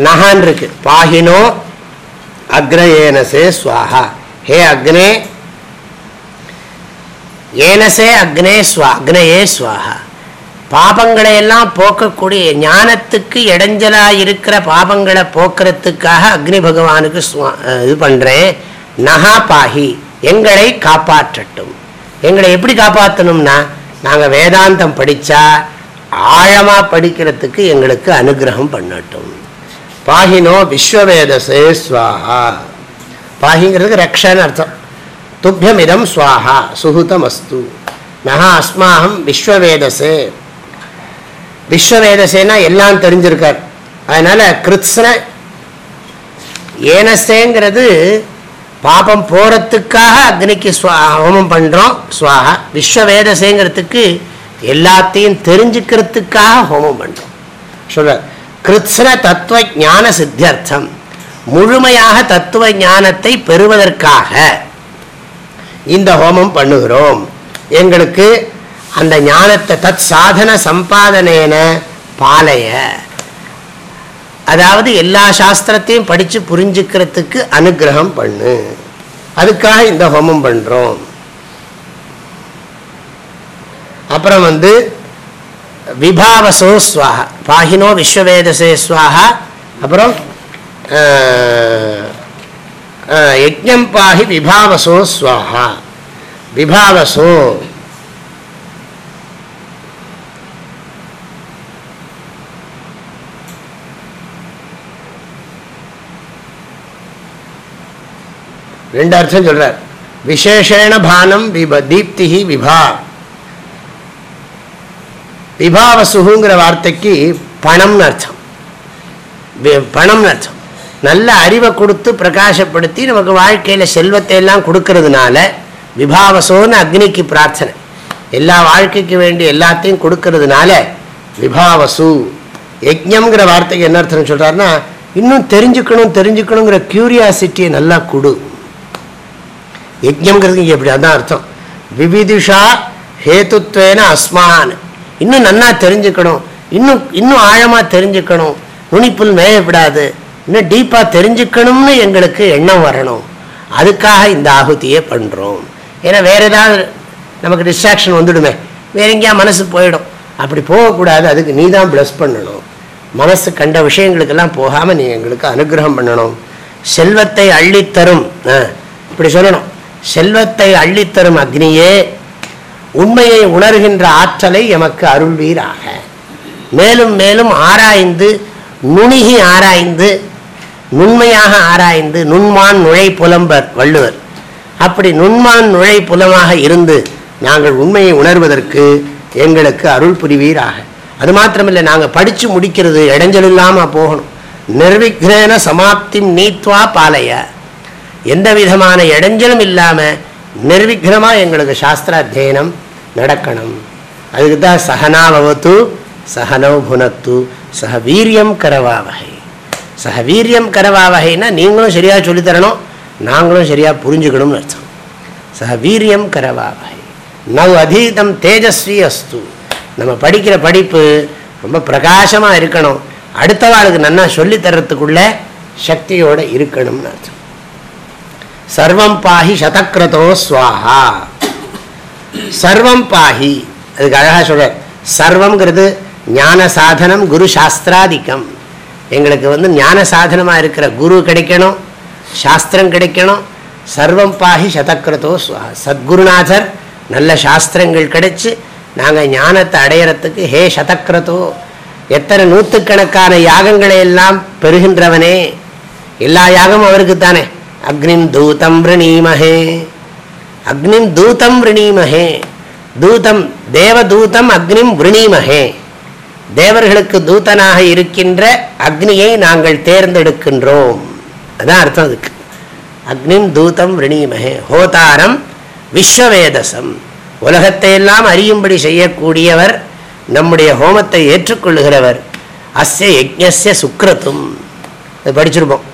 நகான் இருக்கு. பாகினோ அக்னயேனசே ஸ்வாஹா ஹே அக்னே. ஏனசே அக்னே ஸ்வா அக்னயே ஸ்வாஹா பாபங்களை எல்லாம் போக்கக்கூடிய ஞானத்துக்கு இடைஞ்சலா இருக்கிற பாபங்களை போக்குறதுக்காக அக்னி பகவானுக்கு இது பண்றேன். நகா பாகி எங்களை காப்பாற்றட்டும். எங்களை எப்படி காப்பாற்றணும்னா நாங்க வேதாந்தம் படிச்சா ஆழமாக படிக்கிறதுக்கு எங்களுக்கு அனுகிரகம் பண்ணட்டும். பாகினோ விஸ்வவேதசே ஸ்வாஹா. பாகிங்கிறதுக்கு ரக்ஷன்னு அர்த்தம். துப்பியமிதம் ஸ்வாஹா சுகுதம் அஸ்து நகா அஸ்மாஹம் விஸ்வவேதசே. விஸ்வவேதசேனா எல்லாம் தெரிஞ்சிருக்கார். அதனால கிருத்ஸ்ன ஏனசேங்கிறது பாபம் போறதுக்காக அக்னிக்கு ஸ்வா ஹோமம் பண்றோம். ஸ்வாஹா. விஸ்வவேதசேங்கிறதுக்கு எல்லாத்தையும் தெரிஞ்சுக்கிறதுக்காக ஹோமம் பண்ணுறோம் சொல்ற கிருத்ஸ்ன தத்துவ ஞான சித்தியர்த்தம். முழுமையாக தத்துவ ஞானத்தை பெறுவதற்காக இந்த ஹோமம் பண்ணுகிறோம். எங்களுக்கு அந்த ஞானத்தை தத் சாதன சம்பாதனேன பாலைய. அதாவது எல்லா சாஸ்திரத்தையும் படித்து புரிஞ்சுக்கிறதுக்கு அனுகிரகம் பண்ணு. அதுக்காக இந்த ஹோமம் பண்ணுறோம் அப்புறம் வந்து விபாவசோ ஸ்வாஹா பாகினோ விஸ்வவேதசே ஸ்வாஹா அப்புறம் அஹ், அஹ், யஜ்ஞம் பாஹி விபாவசோ ஸ்வாஹா. விபாவசோ. ரெண்டு அர்த்தம் சொல்றார். விசேஷேண பானம் விப தீப்தி விபா. விபாவசுகுங்கிற வார்த்தைக்கு பணம்னு அர்த்தம். பணம்னு அர்த்தம். நல்ல அறிவை கொடுத்து பிரகாசப்படுத்தி நமக்கு வாழ்க்கையில் செல்வத்தை எல்லாம் கொடுக்கறதுனால விபாவசோன்னு அக்னிக்கு பிரார்த்தனை. எல்லா வாழ்க்கைக்கு வேண்டிய எல்லாத்தையும் கொடுக்கறதுனால விபாவசு. யஜ்ஞம்ங்கிற வார்த்தைக்கு என்ன அர்த்தம் சொல்கிறாருன்னா இன்னும் தெரிஞ்சுக்கணும் தெரிஞ்சுக்கணுங்கிற கியூரியாசிட்டியை நல்லா கொடு. யஜ்ஞம்ங்கிறது இங்கே எப்படி அதான் அர்த்தம். விவிதிஷா ஹேத்துத்வேன அஸ்மான். இன்னும் நன்னா தெரிஞ்சுக்கணும். இன்னும் இன்னும் ஆழமாக தெரிஞ்சுக்கணும். நுனிப்புல் மேயப்படாது. இன்னும் டீப்பாக தெரிஞ்சுக்கணும்னு எங்களுக்கு எண்ணம் வரணும். அதுக்காக இந்த ஆகுதியை பண்ணுறோம் ஏன்னா வேறு ஏதாவது நமக்கு டிஸ்ட்ராக்ஷன் வந்துடுமே. வேற எங்கேயா மனசு போயிடும். அப்படி போகக்கூடாது. அதுக்கு நீ தான் ப்ளஸ் பண்ணணும். மனசு கண்ட விஷயங்களுக்கெல்லாம் போகாமல் நீ எங்களுக்கு அனுகிரகம் பண்ணணும். செல்வத்தை அள்ளித்தரும். ஆ, இப்படி சொல்லணும். செல்வத்தை அள்ளித்தரும் அக்னியே. உண்மையை உணர்கின்ற ஆற்றலை எமக்கு அருள்வீராக. மேலும் மேலும் ஆராய்ந்து நுணுகி ஆராய்ந்து நுண்மையாக ஆராய்ந்து நுண்மான் நுழை புலம்பர் வள்ளுவர். அப்படி நுண்மான் நுழை புலமாக இருந்து நாங்கள் உண்மையை உணர்வதற்கு எங்களுக்கு அருள் புரிவீராக. அது மாத்திரமில்லை நாங்கள் படித்து முடிக்கிறது இடைஞ்சல் இல்லாமல் போகணும். நிர்விக்னேன சமாப்தி நீத்வா பாலைய. எந்த விதமான இடைஞ்சலும் இல்லாமல் நிர்விக்னமாக எங்களுக்கு சாஸ்திர அத்தியனம் நடக்கணும். அதுக்கு தான் சகனாவவத்து சகனவ் புனத்து சக வீரியம் கரவாவகை. சக வீரியம் கரவாவகைன்னா நீங்களும் சரியாக சொல்லித்தரணும் நாங்களும் சரியாக புரிஞ்சுக்கணும்னு அர்த்தம். சக வீரியம் கரவாவகை. நவ் அதீதம் தேஜஸ்வி அஸ்து. நம்ம படிக்கிற படிப்பு ரொம்ப பிரகாசமாக இருக்கணும். அடுத்தவாளுக்கு நன்னா சொல்லித்தரத்துக்குள்ள சக்தியோடு இருக்கணும்னு அர்த்தம். சர்வம் பாஹி சதக்ரதோ ஸ்வாஹா. சர்வம் பாஹி அதுக்கு அழகாக சொல்ற சர்வம்ங்கிறது ஞான சாதனம் குரு சாஸ்திராதிக்கம். எங்களுக்கு வந்து ஞான சாதனமாக இருக்கிற குரு கிடைக்கணும் சாஸ்திரம் கிடைக்கணும் சர்வம் பாஹி சதக்ரதோ ஸ்வாஹா. சத்குருநாதர் நல்ல சாஸ்திரங்கள் கிடைச்சு நாங்கள் ஞானத்தை அடையிறத்துக்கு ஹே சதக்ரதோ எத்தனை நூற்றுக்கணக்கான யாகங்களை எல்லாம் பெறுகின்றவனே எல்லா யாகமும் அவருக்கு தானே அக்னிம் தூதம் விரணீமஹே அக்னிம் தூதம் விரணீமஹே தூதம் தேவதூதம் அக்னிம் விரணீமஹே தேவர்களுக்கு தூதனாக இருக்கின்ற அக்னியை நாங்கள் தேர்ந்தெடுக்கின்றோம். அதான் அர்த்தம் அதுக்கு. அக்னிம் தூதம் விரணீமஹே ஹோதாரம் விஸ்வவேதசம். உலகத்தை எல்லாம் அறியும்படி செய்யக்கூடியவர் நம்முடைய ஹோமத்தை ஏற்றுக்கொள்ளுகிறவர் அஸ்ய யஜ்ய சுக்ரத்தும் அது படிச்சிருப்போம்.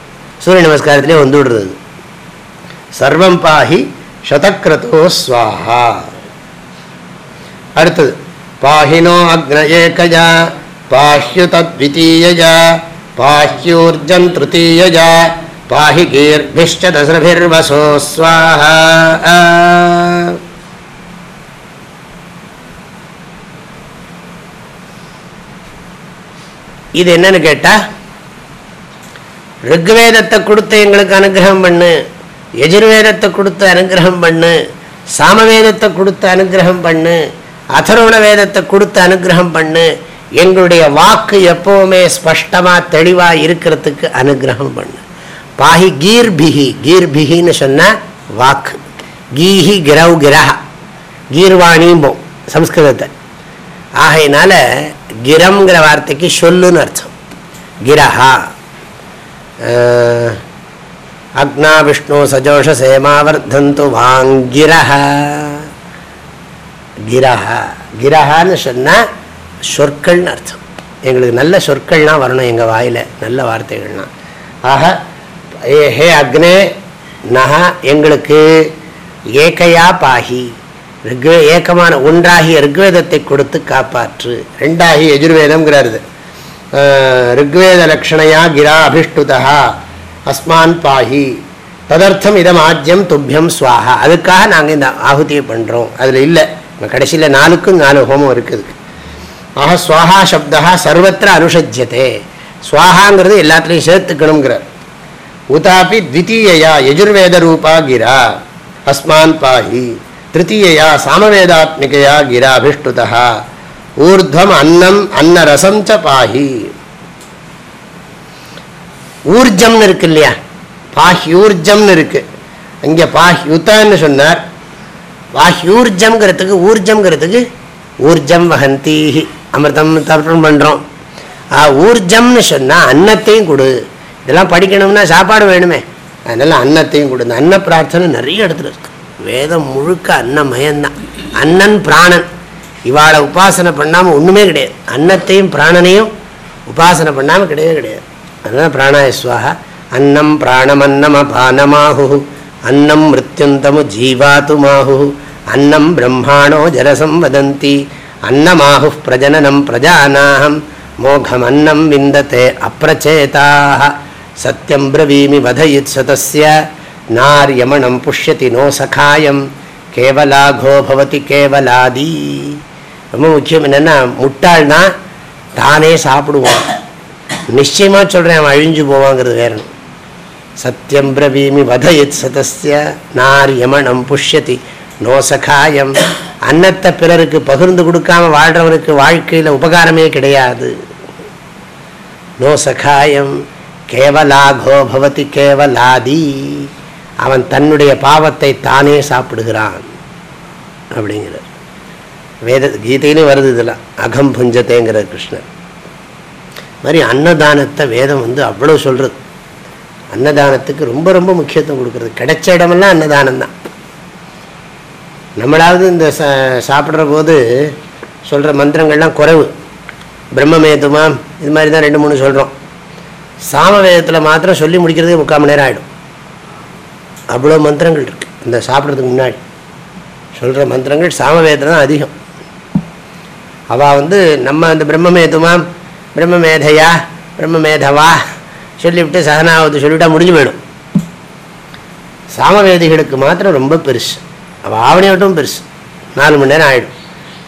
சூரிய நமஸ்காரத்திலே வந்து விடுறது. சர்வம் பாஹி சதக்ரதோ ஸ்வாஹா. அடுத்தது பாஹினோ அக்னஏகஜா பாஹ்யு தத்விதீயஜா பாஹ்யூர்ஜம் திருத்தீயஜா பாஹி கீர்பிஷ்ட தசரபிர்வசோ ஸ்வாஹா. இது என்னன்னு கேட்டா ரிக்வேதத்தை கொடுத்து எங்களுக்கு அனுகிரகம் பண்ணு. எஜுர்வேதத்தை கொடுத்து அனுகிரகம் பண்ணு சாமவேதத்தை கொடுத்து அனுகிரகம் பண்ணு அதர்வண வேதத்தை கொடுத்து அனுகிரகம் பண்ணு எங்களுடைய வாக்கு எப்பவுமே ஸ்பஷ்டமாக தெளிவாக இருக்கிறதுக்கு அனுகிரகம் பண்ணு. பாஹி கீர்பிஹி கீர்பிகின்னு சொன்ன வாக்கு. கீஹி கிரவ் கிரஹ. கீர்வாணிம்போம் சம்ஸ்கிருதத்தை. ஆகையினால கிரம்ங்கிற வார்த்தைக்கு சொல்லுன்னு அர்த்தம். கிரஹா. அக்னா விஷ்ணு சஜோஷ சேமாவர்தந்து வாங்கிரஹ கிரஹா. கிரஹான்னு சொன்னால் சொற்கள்னு அர்த்தம். எங்களுக்கு நல்ல சொற்கள்லாம் வரணும் எங்கள் வாயில் நல்ல வார்த்தைகள்லாம் ஆக ஏ ஹே அக்னே நக எங்களுக்கு ஏகையா பாஹி ரிக்வே ஏக்கமான ஒன்றாகிய ரிக்வேதத்தை கொடுத்து காப்பாற்று. ரெண்டாகி எஜுர்வேதம்ங்கிறாரு ரிக்வேத லக்ஷணையா கிரா அபிஷ்டுதா அஸ்மான் பாஹி. ததர்த்தம் இதம் ஆஜ்யம் துப்பியம் சுவாஹா அதுக்காக நாங்கள் இந்த ஆகுதியை பண்ணுறோம் அதில் இல்லை. கடைசியில் நாலுக்கும் நாலு ஹோமம் இருக்குது. ஆக சுவாகா சப்தா சர்வத்திர அனுஷஜ்யத்தே சுவாகாங்கிறது எல்லாத்துலேயும் சேர்த்துக்கணுங்கிறார். உதாபி த்வித்தீயா யஜுர்வேத ரூபா கிரா. அஸ்மான் பாஹி. திருத்தீயா சாமவேதாத்மிகையா கிரா அபிஷ்டுதா ஊர்துவம் அன்னம் அன்னரசம் ச பாஹி. ஊர்ஜம்னு இருக்கு இல்லையா? பாஹ்யூர்ஜம்னு இருக்கு. இங்கே பாஹ்யுத்தான்னு சொன்னார். பாஹ்யூர்ஜம்ங்கிறதுக்கு ஊர்ஜம்ங்கிறதுக்கு ஊர்ஜம் வகந்தீஹி அமிர்தம் தர்ப்பணம் பண்ணுறோம் ஊர்ஜம்னு சொன்னால் அன்னத்தையும் கொடு. இதெல்லாம் படிக்கணும்னா சாப்பாடு வேணுமே. அதனால் அன்னத்தையும் கொடு. இந்த அன்ன பிரார்த்தனை நிறைய இடத்துல இருக்கு. வேதம் முழுக்க அன்னமயம்தான். அன்னன் பிராணன். இவாளை உபாசனை பண்ணாமல் ஒன்றுமே கிடையாது. அன்னத்தையும் பிராணனையும் உபாசனை பண்ணாமல் கிடையவே கிடையாது. அதனால் பிராணாயஸ்வாக அன்னம் பிராணம் அன்னம பானமாகு அன்னம் மிருத்யுந்தமு ஜீவாத்துமாகு அன்னம் பிரம்மாணோ ஜலசம் வதந்தி. அன்னமாகு பிரஜனனம் பிரஜானாகம் மோகம் அன்னம் விந்ததே அப்பிரச்சேதாக சத்தியம் பிரவீமி வதயித் சதஸ்ய. நார்யமணம் புஷ்யதி நோ சகாயம். கேவலாகோ பவதி கேவலாதி. ரொம்ப முக்கியம் என்னென்னா முட்டாள்னா தானே சாப்பிடுவான் நிச்சயமாக சொல்கிறேன் அவன் அழிஞ்சு போவாங்கிறது வேற சத்தியம் பிரவீமி வதயத் சதஸ்ய நார் யமனம் புஷ்யதி நோ சகாயம். அன்னத்தை பிறருக்கு பகிர்ந்து கொடுக்காம வாழ்கிறவனுக்கு வாழ்க்கையில் உபகாரமே கிடையாது. நோ சகாயம் கேவலாகோ பவதி கேவலாதி. அவன் தன்னுடைய பாவத்தை தானே சாப்பிடுகிறான் அப்படிங்கிறார். வேத கீதையிலும் வருது இதெல்லாம் அகம் புஞ்சத்தேங்கிறார் கிருஷ்ணர். மாதிரி அன்னதானத்தை வேதம் வந்து அவ்வளோ சொல்கிறது அன்னதானத்துக்கு ரொம்ப ரொம்ப முக்கியத்துவம் கொடுக்குறது. கிடைச்ச இடமெல்லாம் அன்னதானம் தான் நம்மளாவது இந்த ச சாப்பிட்ற போது சொல்கிற மந்திரங்கள்லாம் குறைவு. பிரம்மமேதுமா இது மாதிரி தான் ரெண்டு மூணு சொல்கிறோம் சாமவேதத்தில் மாத்திரம் சொல்லி முடிக்கிறதுக்கு முக்கால் மணி நேரம் ஆகிடும் அவ்வளோ மந்திரங்கள் இருக்குது இந்த சாப்பிட்றதுக்கு முன்னாடி சொல்கிற மந்திரங்கள் சாமவேதத்தில் தான் அதிகம். அவள் வந்து நம்ம அந்த பிரம்மமேதுமாம் பிரம்மமேதையா பிரம்மமேதவா? சொல்லிவிட்டு சகனாவது சொல்லிவிட்டா முடிஞ்சு போயிடும். சாமவேதிகளுக்கு மாத்திரம் ரொம்ப பெருசு. அவள் ஆவணியாட்டும் பெருசு. நாலு மணி நேரம் ஆகிடும்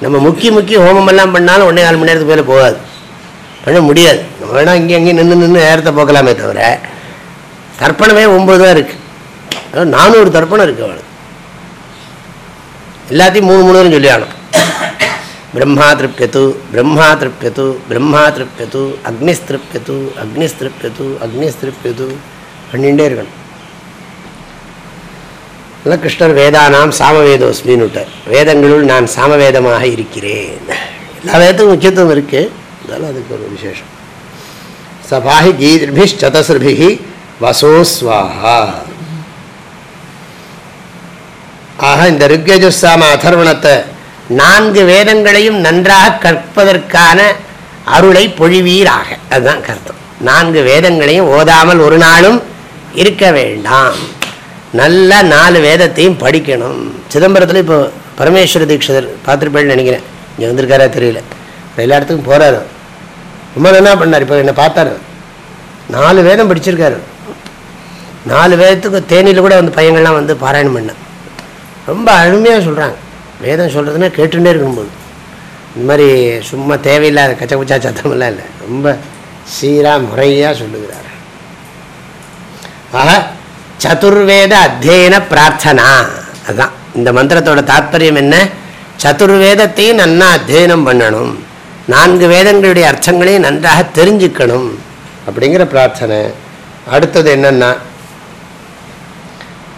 நம்ம முக்கிய முக்கி ஹோமமெல்லாம் பண்ணாலும் ஒன்றே நாலு மணி நேரத்துக்கு மேலே போகாது. பண்ண முடியாது. நம்ம வேணால் இங்கே அங்கேயும் நின்று நின்று நேரத்தை போக்கலாமே தவிர தர்ப்பணமே ஒம்பது தான் இருக்குது நானூறு தர்ப்பணம் இருக்குது அவளுக்கு. எல்லாத்தையும் மூணு மூணு சொல்லி ஆகணும். பிரம்மா திருப்பியத்து பிரம்மா திருப்பியத்து பிரம்மா திருப்பியத்து அக்னிஸ்திருப்பியத்து அக்னிஸ்திருப்பியத்து அக்னிஸ்திருப்பியத்து பண்ணிகிட்டே இருக்கணும். இல்லை கிருஷ்ணர் வேதானாம் சாமவேதோஸ்மின்னு விட்டார் வேதங்களுள் நான் சாமவேதமாக இருக்கிறேன். எல்லா வேதத்துக்கும் முக்கியத்துவம் இருக்குது இருந்தாலும் அதுக்கு ஒரு விசேஷம். சபாஹி கீதிர்பி சதசிருபிகி வசோஸ்வாஹா ஆக இந்த ரிக்யஜுசாம அதர்வணத்தை நான்கு வேதங்களையும் நன்றாக கற்பதற்கான அருளை பொழிவீராக. அதுதான் கருத்தம். நான்கு வேதங்களையும் ஓதாமல் ஒரு நாளும் இருக்க வேண்டாம். நல்ல நாலு வேதத்தையும் படிக்கணும். சிதம்பரத்தில் இப்போ பரமேஸ்வர தீட்சிதர் பார்த்துருப்பேன்னு நினைக்கிறேன். இங்கே வந்திருக்காரா தெரியல. எல்லா இடத்துக்கும் போகிறாரு ரொம்ப நல்லா பண்ணார். இப்போ என்னை பார்த்தாரு. நாலு வேதம் படிச்சிருக்காரு. நாலு வேதத்துக்கு தேனியில் கூட வந்து பையங்கள்லாம் வந்து பாராயணம் பண்ண ரொம்ப அருமையாக சொல்கிறாங்க வேதம் சொல்கிறதுனா கேட்டுட்டே இருக்கணும் இந்த மாதிரி சும்மா தேவையில்லாத கச்ச குச்சா சத்தமெல்லாம் இல்லை. ரொம்ப சீராக முறையாக சொல்லுகிறார். ஆக சதுர்வேத அத்தியன பிரார்த்தனா. அதுதான் இந்த மந்திரத்தோட தாத்பரியம் என்ன? சதுர்வேதத்தையும் நன்னா அத்தியனம் பண்ணணும். நான்கு வேதங்களுடைய அர்த்தங்களையும் நன்றாக தெரிஞ்சுக்கணும் அப்படிங்கிற பிரார்த்தனை. அடுத்தது என்னென்னா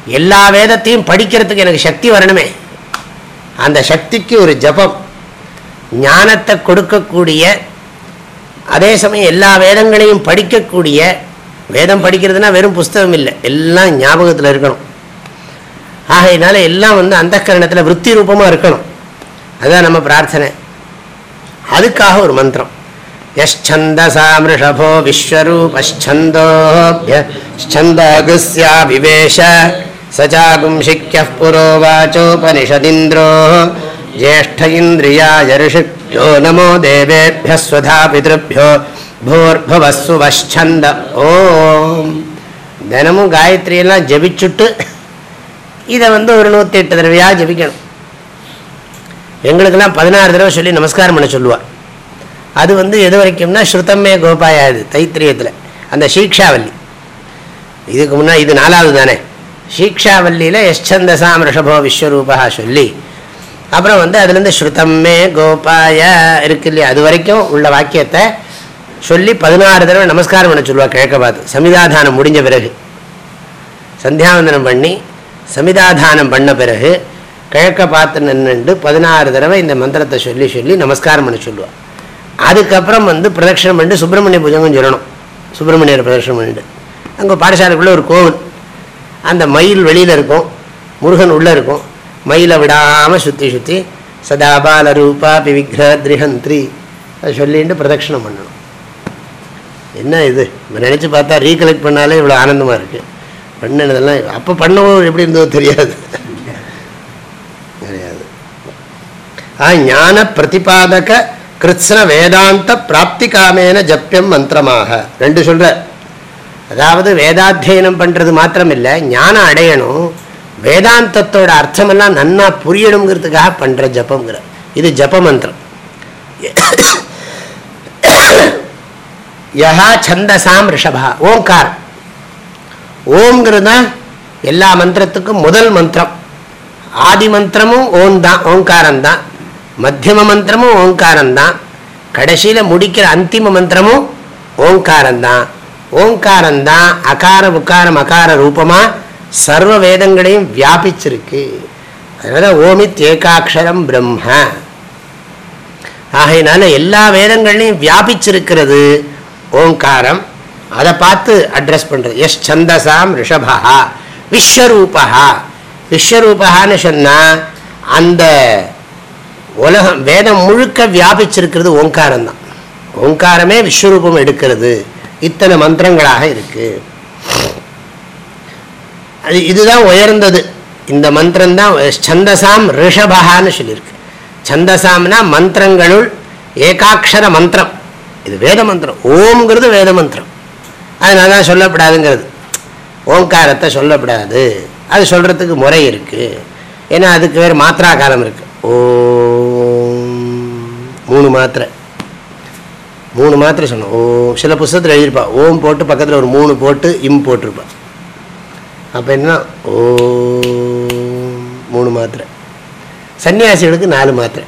எல்லா வேதத்தையும் படிக்கிறதுக்கு எனக்கு சக்தி வரணுமே. அந்த சக்திக்கு ஒரு ஜபம் ஞானத்தை கொடுக்கக்கூடிய அதே சமயம் எல்லா வேதங்களையும் படிக்கக்கூடிய வேதம் படிக்கிறதுனா வெறும் புஸ்தகம் இல்லை எல்லாம் ஞாபகத்தில் இருக்கணும். ஆகையினால எல்லாம் வந்து அந்த கரணத்தில் விற்பி ரூபமாக இருக்கணும். அதுதான் நம்ம பிரார்த்தனை. அதுக்காக ஒரு மந்திரம். யந்தசாமிருஷபோ விஸ்வரூபந்தோபியந்தகுஸ்யா விவேஷ स चागुंशिक्यः पुरोवाचोपनिषदिन्द्रो ज्येष्ठ इन्द्रियाय ऋषिभ्यो नमो देवेभ्यः स्वधा पितृभ्यो भूर्भुवः सुवश्छन्द। ஓம் தினமும் காயத்ரியெல்லாம் ஜபிச்சுட்டு இதை வந்து ஒரு நூற்றி எட்டு தடவையாக ஜபிக்கணும். எங்களுக்கெல்லாம் பதினாறு தடவை சொல்லி நமஸ்காரம் பண்ண சொல்லுவார் அது வந்து எது வரைக்கும்னா ஸ்ருதமே கோபாயாது தைத்திரியத்தில் அந்த சீக்ஷாவல்லி. இதுக்கு முன்னால் இது நாலாவது தானே? சீக்ஷாவல்லியில் யஷ்சந்தசாம் ரிஷபோ விஸ்வரூபா சொல்லி. அப்புறம் வந்து அதுலேருந்து ஸ்ருதம்மே கோபாய இருக்கு இல்லையா? அது வரைக்கும் உள்ள வாக்கியத்தை சொல்லி பதினாறு தடவை நமஸ்காரம் பண்ண சொல்லுவாள் கிழக்க பார்த்து. சமிதாதானம் முடிஞ்ச பிறகு. சந்தியாவந்தனம் பண்ணி சமிதாதானம் பண்ண பிறகு கிழக்க பார்த்து நின்றுண்டு பதினாறு தடவை இந்த மந்திரத்தை சொல்லி சொல்லி நமஸ்காரம் பண்ண சொல்லுவாள் அதுக்கப்புறம் வந்து பிரதட்சணம் பண்ணிட்டு சுப்பிரமணிய பூஜகம் சொல்லணும். சுப்பிரமணியர் பிரதட்சணம் பண்ணிட்டு. அங்கே பாடசாலைக்குள்ளே ஒரு கோவில். அந்த மயில் வெளியில் இருக்கும். முருகன் உள்ளே இருக்கும். மயிலை விடாமல் சுற்றி சுற்றி சதாபால ரூபா பிவிக்ர திரிஹந்திரி அதை சொல்லிட்டு பிரதட்சணம் பண்ணணும். என்ன இது? நினச்சி பார்த்தா ரீகலெக்ட் பண்ணாலே இவ்வளோ ஆனந்தமாக இருக்குது பண்ணினதெல்லாம் அப்போ பண்ணவும் எப்படி இருந்ததோ தெரியாது. கிடையாது ஆ ஞான பிரதிபாதக கிருத்ன வேதாந்த பிராப்தி காமேன ஜப்பியம் மந்திரமாக. ரெண்டு சொல்கிற அதாவது வேதாத்தியனம் பண்ணுறது மாத்திரம் இல்லை ஞானம் அடையணும் வேதாந்தத்தோட அர்த்தமெல்லாம் நன்னா புரியணுங்கிறதுக்காக பண்ணுற ஜப்பங்கிற இது ஜப மந்திரம். யஹா சந்தசாம் ரிஷபா ஓங்கார். ஓம்ங்கிறது தான் எல்லா மந்திரத்துக்கும் முதல் மந்திரம். ஆதி மந்திரமும் ஓம் தான் ஓங்காரம் தான். மத்தியம மந்திரமும் ஓங்காரம் தான். கடைசியில் முடிக்கிற அந்திம மந்திரமும் ஓங்காரம் தான். ஓங்காரந்தான் அகார உக்காரம் அகார ரூபமாக சர்வ வேதங்களையும் வியாபிச்சிருக்கு. அதனால ஓமித் ஏகாட்சரம் பிரம்ம. ஆகையினால எல்லா வேதங்களையும் வியாபிச்சிருக்கிறது ஓங்காரம். அதை பார்த்து அட்ரஸ் பண்ணுறது எஸ் சந்தசாம் ரிஷபா விஸ்வரூபா விஸ்வரூபான்னு சொன்னால் அந்த உலகம் வேதம் முழுக்க வியாபிச்சிருக்கிறது ஓங்காரம் தான் ஓங்காரமே விஸ்வரூபம் எடுக்கிறது. இத்தனை மந்திரங்களாக இருக்கு. அது இதுதான் உயர்ந்தது. இந்த மந்திரம் தான் சந்தசாம் ரிஷபகான்னு சொல்லியிருக்கு. சந்தசாம்னா மந்திரங்களுள் ஏகாட்சர மந்திரம். இது வேத மந்திரம். ஓம்ங்கிறது வேத மந்திரம். அதனால தான் சொல்லப்படாதுங்கிறது. ஓங்காரத்தை சொல்லப்படாது. அது சொல்கிறதுக்கு முறை இருக்குது ஏன்னா அதுக்கு வேறு மாத்திரா காலம் இருக்குது ஓம். மூணு மாத்திரை. மூணு மாத்திரை சொன்னோம். ஓ சில புஸ்தகத்தில் எழுதியிருப்பா. ஓம் போட்டு பக்கத்தில் ஒரு மூணு போட்டு இம் போட்டிருப்பா. அப்போ என்ன ஓ மூணு மாத்திரை. சன்னியாசிகளுக்கு நாலு மாத்திரை.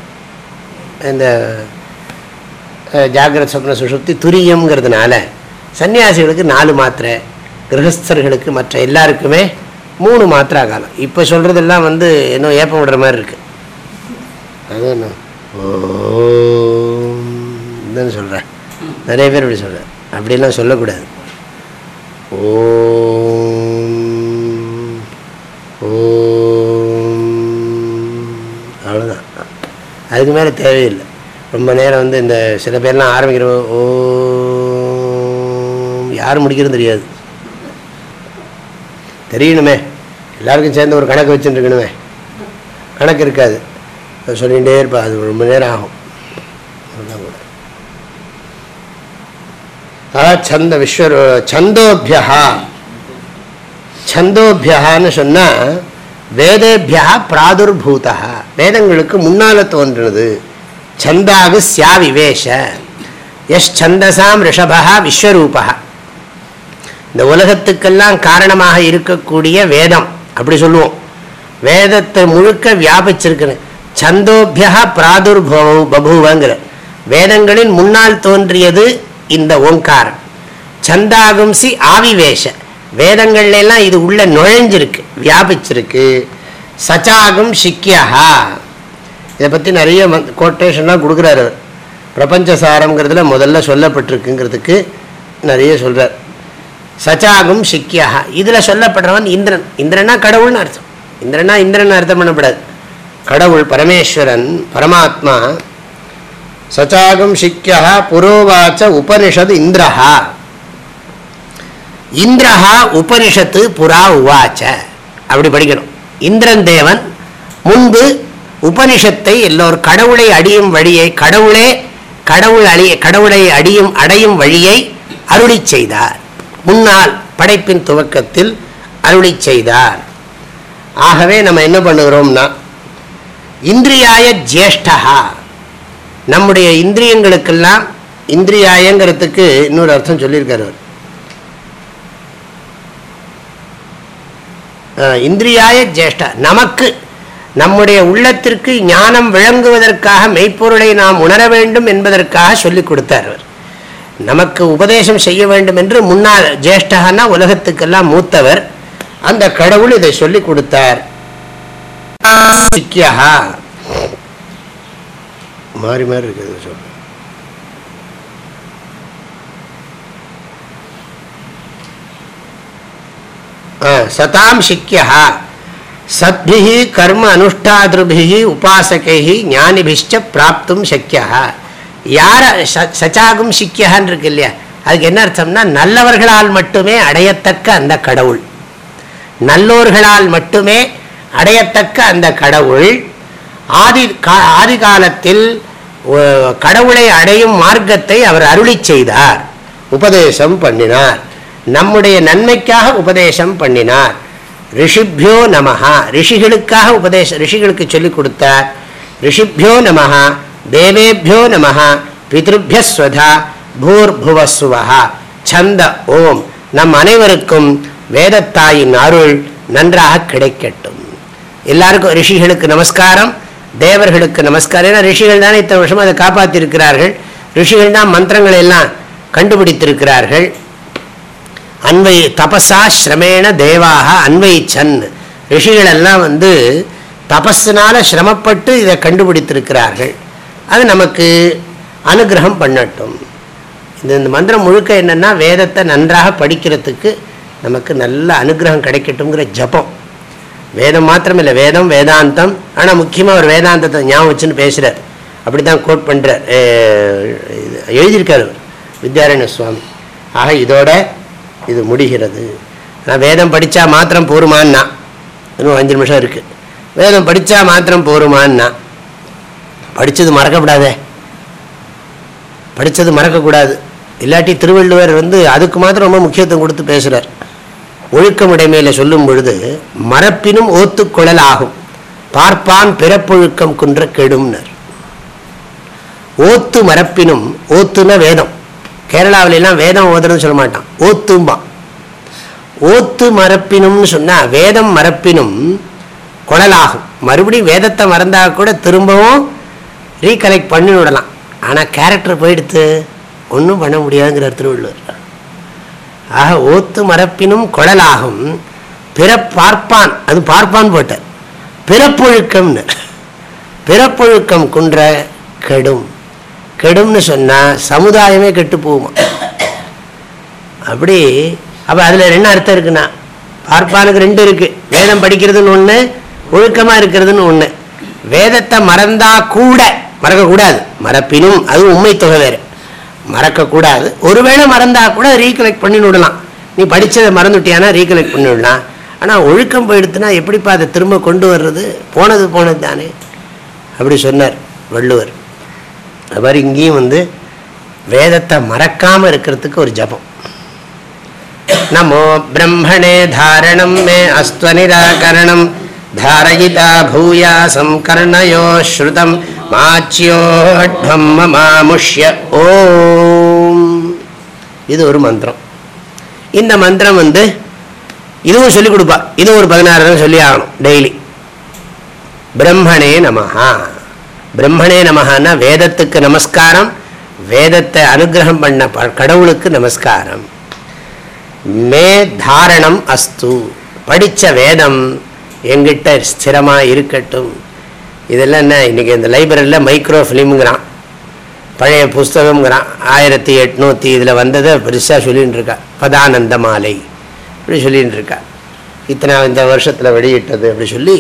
இந்த ஜாகிரத சொப்ன சுசுப்தி துரியம்ங்கிறதுனால சன்னியாசிகளுக்கு நாலு மாத்திரை கிரகஸ்தர்களுக்கு மற்ற எல்லாருக்குமே மூணு மாத்திரா காலம் இப்போ சொல்கிறதெல்லாம் வந்து இன்னும் ஏப்பம் விடுற மாதிரி இருக்குது அது என்ன? ஓன்னு சொல்கிறேன் நிறைய பேர் இப்படி சொல்கிறேன் அப்படிலாம் சொல்லக்கூடாது. ஓம் ஓம் அவ்வளோதான் அதுக்கு மேலே தேவையில்லை. ரொம்ப நேரம் வந்து இந்த சில பேர்லாம் ஆரம்பிக்கிற ஓம் யார் முடிக்கிறது தெரியாது. தெரியணுமே. எல்லாருக்கும் சேர்ந்து ஒரு கணக்கு வச்சுருக்கணுமே கணக்கு இருக்காது. சொல்லிகிட்டே இருப்பா. அது ரொம்ப நேரம் ஆகும். அதுதான் கூட அதாவது சந்த விஸ்வ சந்தோபியா சந்தோபியான்னு சொன்னால் வேதேபியா பிராதுர்பூதா வேதங்களுக்கு முன்னால் தோன்றுனது சந்தாக சியா விவேஷ எஸ் சந்தசாம் ரிஷபா விஸ்வரூபா இந்த உலகத்துக்கெல்லாம் காரணமாக இருக்கக்கூடிய வேதம் அப்படி சொல்லுவோம். வேதத்தை முழுக்க வியாபிச்சிருக்குன்னு சந்தோபியா பிராதுர்பவ பபுவங்கிற. வேதங்களின் முன்னால் தோன்றியது இந்த ஓங்காரம். சந்தாகும்சி ஆவிவேஷ. வேதங்கள்ல எல்லாம் இது உள்ள நுழைஞ்சிருக்கு வியாபிச்சிருக்கு. சச்சாகும் சிக்கியஹா இதை பற்றி நிறைய கோட்டேஷன்லாம் கொடுக்குறாரு அவர். பிரபஞ்சசாரங்கிறதுல முதல்ல சொல்லப்பட்டிருக்குங்கிறதுக்கு நிறைய சொல்கிறார் சச்சாகும் சிக்கியா இதில் சொல்லப்படுறவன் இந்திரன். இந்திரனா கடவுள்னு அர்த்தம். இந்திரனா இந்திரன் அர்த்தம் பண்ணப்படாது. கடவுள் பரமேஸ்வரன் பரமாத்மா சச்சாகும் சிக்கியா புரோவாச்ச உபனிஷத் இந்திரஹா. இந்திரஹா உபனிஷத்து புறா உவாச்ச. அப்படி படிக்கணும். இந்திரன் தேவன் முன்பு உபனிஷத்தை எல்லோரும் கடவுளை அடியும் வழியை கடவுளே கடவுள் அழிய கடவுளை அடியும் அடையும் வழியை அருளி செய்தார். முன்னால் படைப்பின் துவக்கத்தில் அருளி செய்தார். ஆகவே நம்ம என்ன பண்ணுகிறோம்னா இந்திரியாய ஜேஷ்டா நம்முடைய இந்திரியங்களுக்கெல்லாம் இந்திரியாயங்கிறதுக்கு இன்னொரு அர்த்தம் சொல்லியிருக்காரு அவர். இந்திரியாய ஜேஷ்டா. நமக்கு நம்முடைய உள்ளத்திற்கு ஞானம் விளங்குவதற்காக மெய்ப்பொருளை நாம் உணர வேண்டும் என்பதற்காக சொல்லிக் கொடுத்தார் அவர். நமக்கு உபதேசம் செய்ய வேண்டும் என்று முன்னால் ஜேஷ்டகனா உலகத்துக்கெல்லாம் மூத்தவர். அந்த கடவுள் இதை சொல்லி கொடுத்தார். மாறி மாறி இருக்குது சொல்ல சதாம் சிக்கியா சத்பிஹி கர்ம அனுஷ்டாதிருபிஹி உபாசகைஹி ஞானிபிஷ்ட பிராப்தும் சக்கியா யார சச்சாகும் சிக்கியான்னு இருக்கு இல்லையா? அதுக்கு என்ன அர்த்தம்னா நல்லவர்களால் மட்டுமே அடையத்தக்க அந்த கடவுள். நல்லோர்களால் மட்டுமே அடையத்தக்க அந்த கடவுள். ஆதி ஆதி காலத்தில் கடவுளை அடையும் மார்க்கத்தை அவர் அருளி செய்தார். உபதேசம் பண்ணினார். நம்முடைய நன்மைக்காக உபதேசம் பண்ணினார். ரிஷிபியோ நமஹா. ரிஷிகளுக்காக உபதேச ரிஷிகளுக்கு சொல்லிக் கொடுத்தார். ரிஷிபியோ நமஹா. தேவேபியோ நமஹா. பிதிருபியஸ்வதா பூர்புவசுவா சந்த ஓம். நம் அனைவருக்கும் வேதத்தாயின் அருள் நன்றாக கிடைக்கட்டும். எல்லாருக்கும் ரிஷிகளுக்கு நமஸ்காரம். தேவர்களுக்கு நமஸ்காரம். ஏன்னா ரிஷிகள் தானே இத்தனை வருஷமாக அதை காப்பாற்றிருக்கிறார்கள் ரிஷிகள் தான் மந்திரங்களை எல்லாம் கண்டுபிடித்திருக்கிறார்கள். அன்வை தபசா ஸ்ரமேண தேவாக அன்வை சன். ரிஷிகள் எல்லாம் வந்து தபஸினால் சிரமப்பட்டு இதை கண்டுபிடித்திருக்கிறார்கள். அது நமக்கு அனுகிரகம் பண்ணட்டும். இந்த இந்த மந்திரம் முழுக்க என்னென்னா வேதத்தை நன்றாக படிக்கிறதுக்கு நமக்கு நல்ல அனுகிரகம் கிடைக்கட்டுங்கிற ஜபம். வேதம் மாத்திரம் இல்லை வேதம் வேதாந்தம். ஆனால் முக்கியமாக அவர் வேதாந்தத்தை ஞாபகம் வச்சுன்னு பேசுகிறார் அப்படி தான் கோட் பண்ணுறார் எழுதியிருக்கார் வித்யாரண்ய சுவாமி. ஆக இதோட இது முடிகிறது. ஆனால் வேதம் படித்தா மாத்திரம் போருமான்னா. இன்னும் அஞ்சு நிமிஷம் இருக்குது வேதம் படித்தா மாத்திரம் போருமான்னா. படித்தது மறக்கப்படாதே. படித்தது மறக்கக்கூடாது. இல்லாட்டி திருவள்ளுவர் வந்து அதுக்கு மாத்திரம் ரொம்ப முக்கியத்துவம் கொடுத்து பேசுகிறார் ஒழுக்கமுடைமையில் சொல்லும் பொழுது மரப்பினும் ஓத்துக்குழல் ஆகும் பார்ப்பான் பிறப்பொழுக்கம் குன்ற கெடும்னர். ஓத்து மரப்பினும் ஓத்துன வேதம். கேரளாவிலாம் வேதம் ஓதுறதுன்னு சொல்ல மாட்டான். ஓத்தும்பான் ஓத்து மரப்பினும்னு சொன்னால் வேதம் மரப்பினும் குழலாகும் மறுபடியும் வேதத்தை மறந்தா கூட திரும்பவும் ரீகலெக்ட் பண்ணி விடலாம் ஆனால் கேரக்டர் போயிடுத்து ஒன்றும் பண்ண முடியாதுங்கிறார் திருவள்ளுவர். ஆக ஓத்து மரப்பினும் குழலாகும். பிற பார்ப்பான் அது பார்ப்பான் போட்ட. பிறப்பொழுக்கம்னு. பிறப்பொழுக்கம் குன்ற கெடும். கெடும்னு சொன்னால் சமுதாயமே கெட்டு போகுமா? அப்படி அப்போ அதில் என்ன அர்த்தம் இருக்குன்னா பார்ப்பானுக்கு ரெண்டு இருக்குது வேதம் படிக்கிறதுன்னு ஒன்று ஒழுக்கமாக இருக்கிறதுன்னு ஒன்று வேதத்தை மறந்தா கூட மறக்கக்கூடாது. மறப்பினும் அது உண்மை தொகை வேறு. மறக்கக்கூடாது. ஒருவேளை மறந்தா கூட ரீகலெக்ட் பண்ணி விடலாம். நீ படித்ததை மறந்துட்டியானா ரீகலெக்ட் பண்ணி விடலாம். ஆனால் ஒழுக்கம் போயிடுத்துனா எப்படிப்பா அதை திரும்ப கொண்டு வர்றது? போனது போனது தானே. அப்படி சொன்னார் வள்ளுவர். அது மாதிரி இங்கேயும் வந்து வேதத்தை மறக்காமல் இருக்கிறதுக்கு ஒரு ஜபம். நமோ பிரம்மணே தாரணம் மே அஸ்வநிராகரணம் தாரயிதா பூயாசம் கர்ணயோ ஸ்ருதம். மாச்சியோட்பம் மாமுஷ்ய ஓம் இது ஒரு மந்திரம். இந்த மந்திரம் வந்து இதுவும் சொல்லிக் கொடுப்பா. இது ஒரு பதினாறு சொல்லி ஆகணும் டெய்லி. பிரம்மணே நமஹா. பிரம்மணே நமஹான்னா வேதத்துக்கு நமஸ்காரம் வேதத்தை அனுகிரகம் பண்ண ப- கடவுளுக்கு நமஸ்காரம். மே தாரணம் அஸ்து. படித்த வேதம் எங்கிட்ட ஸ்திரமாக இருக்கட்டும். இதெல்லாம் என்ன? இன்றைக்கி இந்த லைப்ரரியில் மைக்ரோ ஃபிலிம்ங்கிறான். பழைய புஸ்தகம்ங்கிறான். ஆயிரத்தி எட்நூற்றி இதில் வந்ததை பெருசாக சொல்லின்னு இருக்கா. பதானந்த மாலை. இப்படி சொல்லின்னு இருக்கா. இத்தனை இந்த வருஷத்தில் வெளியிட்டது அப்படி சொல்லி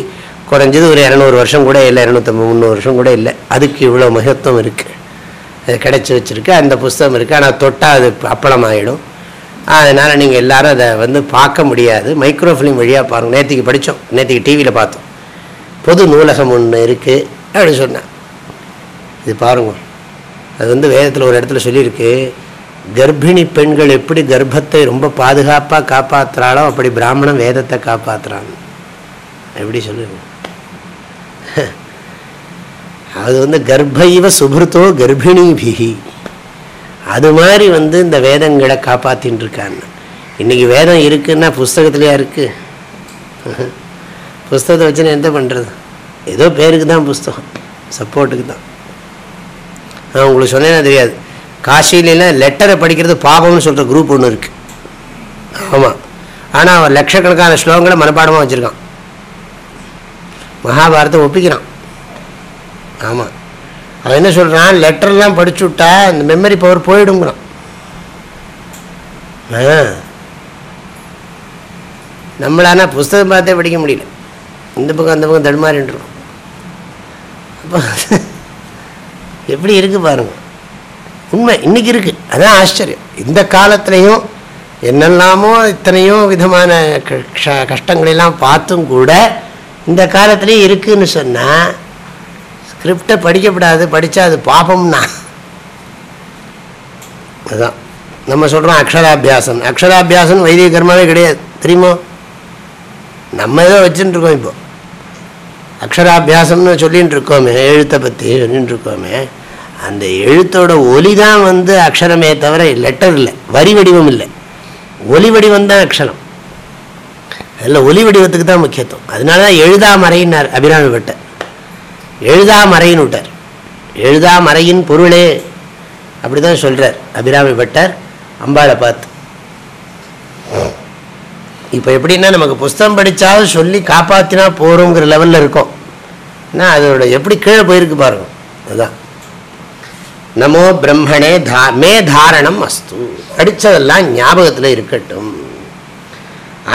குறைஞ்சது ஒரு இரநூறு வருஷம் கூட இல்லை இரநூத்தம்பது முந்நூறு வருஷம் கூட இல்லை. அதுக்கு இவ்வளோ மகத்துவம் இருக்குது அது கிடச்சி வச்சுருக்கு. அந்த புஸ்தகம் இருக்குது ஆனால் தொட்டால் அது அப்பளம் ஆகிடும் அதனால் நீங்கள் எல்லோரும் அதை வந்து பார்க்க முடியாது. மைக்ரோ ஃபிலிம் வழியாக பாருங்கள் நேற்றுக்கு படித்தோம் நேற்றுக்கு டிவியில் பார்த்தோம். பொது நூலகம் ஒன்று இருக்குது அப்படின்னு சொன்னேன். இது பாருங்க. அது வந்து வேதத்தில் ஒரு இடத்துல சொல்லியிருக்கு. கர்ப்பிணி பெண்கள் எப்படி கர்ப்பத்தை ரொம்ப பாதுகாப்பாக காப்பாற்றுறாளோ அப்படி பிராமணன் வேதத்தை காப்பாற்றுறான் எப்படி சொல்லுங்க? அது வந்து கர்ப்பைவ சுபிருத்தோ கர்ப்பிணிபிகி அது மாதிரி வந்து இந்த வேதங்களை காப்பாற்றின்னு இருக்காங்க இன்றைக்கி வேதம் இருக்குன்னா புஸ்தகத்துலையா இருக்குது புஸ்தகத்தை வச்சு நான் என்ன பண்ணுறது ஏதோ பேருக்கு தான் புஸ்தகம். சப்போர்ட்டுக்கு தான் நான் உங்களுக்கு சொன்னேன்னா தெரியாது. காசிலாம் லெட்டரை படிக்கிறது பாபம்னு சொல்கிற குரூப் ஒன்று இருக்குது ஆமாம் ஆனால் அவன் லட்சக்கணக்கான ஸ்லோகங்களை மனப்பாடமாக வச்சுருக்கான். மகாபாரதம் ஒப்பிக்கிறான். ஆமாம் அவன் என்ன சொல்கிறான் லெட்டர்லாம் படிச்சு விட்டா இந்த மெமரி பவர் போயிடுங்கிறான் ஆ. நம்மளானா புஸ்தகம் பார்த்தே படிக்க முடியல. இந்த பக்கம் அந்த பக்கம் தடுமாறின்றோம். அப்போ எப்படி இருக்கு பாருங்கள் உண்மை இன்னைக்கு இருக்கு. அதான் ஆச்சரியம். இந்த காலத்துலேயும் என்னெல்லாமோ இத்தனையோ விதமான க- கஷ்டங்களெல்லாம் பார்த்தும் கூட இந்த காலத்துலேயும் இருக்குன்னு சொன்னால் ஸ்கிரிப்டை படிக்கப்படாது படித்தா அது பாபம்னா. அதுதான் நம்ம சொல்கிறோம் அக்ஷராபியாசம். அக்ஷராபியாசம் வைதிக கர்மாவே கிடையாது. தெரியுமோ? நம்ம ஏதோ வச்சுட்டுருக்கோம் இப்போது இப்போ. அக்ஷராபியாசம்னு சொல்லின்னு இருக்கோமே எழுத்தை பற்றி சொல்லின்னு இருக்கோமே அந்த எழுத்தோட ஒலி தான் வந்து அக்ஷரமே தவிர லெட்டர் இல்லை வரி வடிவம் இல்லை. ஒலி வடிவம் தான் அக்ஷரம். அதில் ஒலி வடிவத்துக்கு தான் முக்கியத்துவம். அதனால தான் எழுதா மறையினார் அபிராமி பட்டர் எழுதாமறைன்னு விட்டார். எழுதாமறையின் பொருளே அப்படி தான் சொல்கிறார் அபிராமி பட்டர் அம்பாளை பார்த்து இப்போ எப்படின்னா நமக்கு புஸ்தகம் படித்தாவது சொல்லி காப்பாற்றினா போகிறோங்கிற லெவலில் இருக்கும். ஆனால் அதோட எப்படி கீழே போயிருக்கு பாருங்க. அதுதான் நமோ பிரம்மணே தா மே தாரணம் அஸ்து. படித்ததெல்லாம் ஞாபகத்தில் இருக்கட்டும்.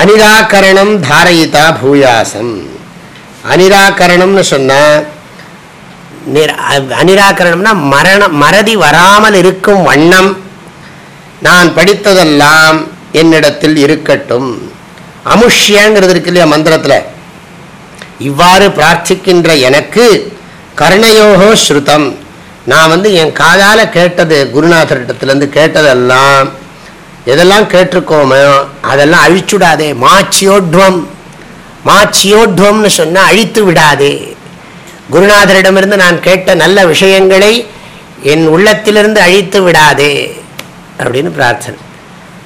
அனிராகரணம் தாரயிதா பூயாசம். அனிராகரணம்னு சொன்னால் அனிராகரணம்னா மரணம் மறதி வராமல் இருக்கும் வண்ணம். நான் படித்ததெல்லாம் என்னிடத்தில் இருக்கட்டும். அமுஷ்யங்கிறது இருக்கு இல்லையா மந்திரத்தில்? இவ்வாறு பிரார்த்திக்கின்ற எனக்கு கர்ணயோகோ ஸ்ருதம். நான் வந்து என் காதால் கேட்டது குருநாதரிடத்துலேருந்து கேட்டதெல்லாம் எதெல்லாம் கேட்டிருக்கோமோ அதெல்லாம் அழிச்சுடாதே மாச்சியோட்வம் மாச்சியோட்வம்னு சொன்னால் அழித்து விடாதே. குருநாதரிடமிருந்து நான் கேட்ட நல்ல விஷயங்களை என் உள்ளத்திலிருந்து அழித்து விடாதே அப்படின்னு பிரார்த்தனை.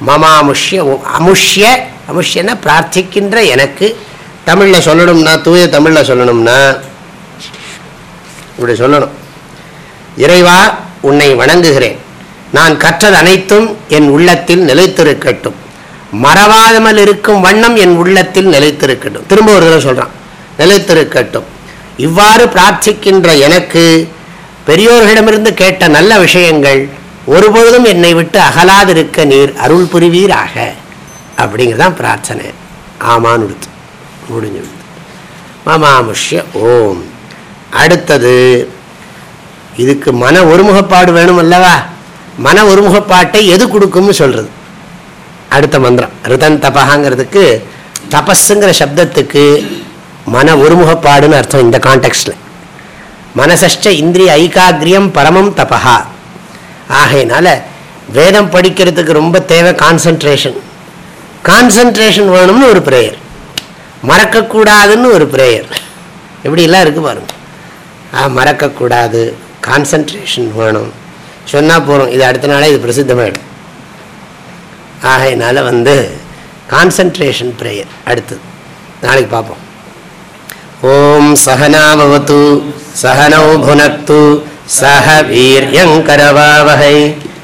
மமாமுஷ்ய அமுஷ்ய அமுஷ்யன்னா பிரார்த்திக்கின்ற எனக்கு. தமிழில் சொல்லணும்னா தூய தமிழில் சொல்லணும்னா இப்படி சொல்லணும். இறைவா உன்னை வணங்குகிறேன். நான் கற்றது அனைத்தும் என் உள்ளத்தில் நிலைத்திருக்கட்டும். மறவாதமல் இருக்கும் வண்ணம் என் உள்ளத்தில் நிலைத்திருக்கட்டும். திரும்ப ஒரு தடவை சொல்கிறான் நிலைத்திருக்கட்டும். இவ்வாறு பிரார்த்திக்கின்ற எனக்கு பெரியோர்களிடமிருந்து கேட்ட நல்ல விஷயங்கள் ஒருபொழுதும் என்னை விட்டு அகலாதிருக்க நீர் அருள் புரிவீராக. அப்படிங்கிறதான் பிரார்த்தனை. ஆமான்னு கொடுத்து முடிஞ்சு மமாமுஷ்ய ஓம். அடுத்தது இதுக்கு மன ஒருமுகப்பாடு வேணும் அல்லவா? மன ஒருமுகப்பாட்டை எது கொடுக்கும்னு சொல்கிறது அடுத்த மந்திரம் ரிதன் தபகாங்கிறதுக்கு தபஸுங்கிற சப்தத்துக்கு மன ஒருமுகப்பாடுன்னு அர்த்தம் இந்த கான்டெக்ட்ல மனசஷ்ட இந்திரிய ஐகாகிரியம் பரமம் தபஹா. ஆகையினால வேதம் படிக்கிறதுக்கு ரொம்ப தேவை கான்சன்ட்ரேஷன் கான்சன்ட்ரேஷன் வேணும்னு ஒரு ப்ரேயர் மறக்கக்கூடாதுன்னு ஒரு ப்ரேயர் எப்படிலாம் இருக்கு பாருங்க. ஆ மறக்கக்கூடாது கான்சன்ட்ரேஷன் வேணும். சொன்னால் போகிறோம் இது அடுத்த நாளே இது பிரசித்தமாயிடும். ஆகையினால வந்து கான்சன்ட்ரேஷன் ப்ரேயர் அடுத்தது நாளைக்கு பார்ப்போம். ஓம் சகனாபவத்து சகனோ புனக்து சக வீரியங்கரவாவகை.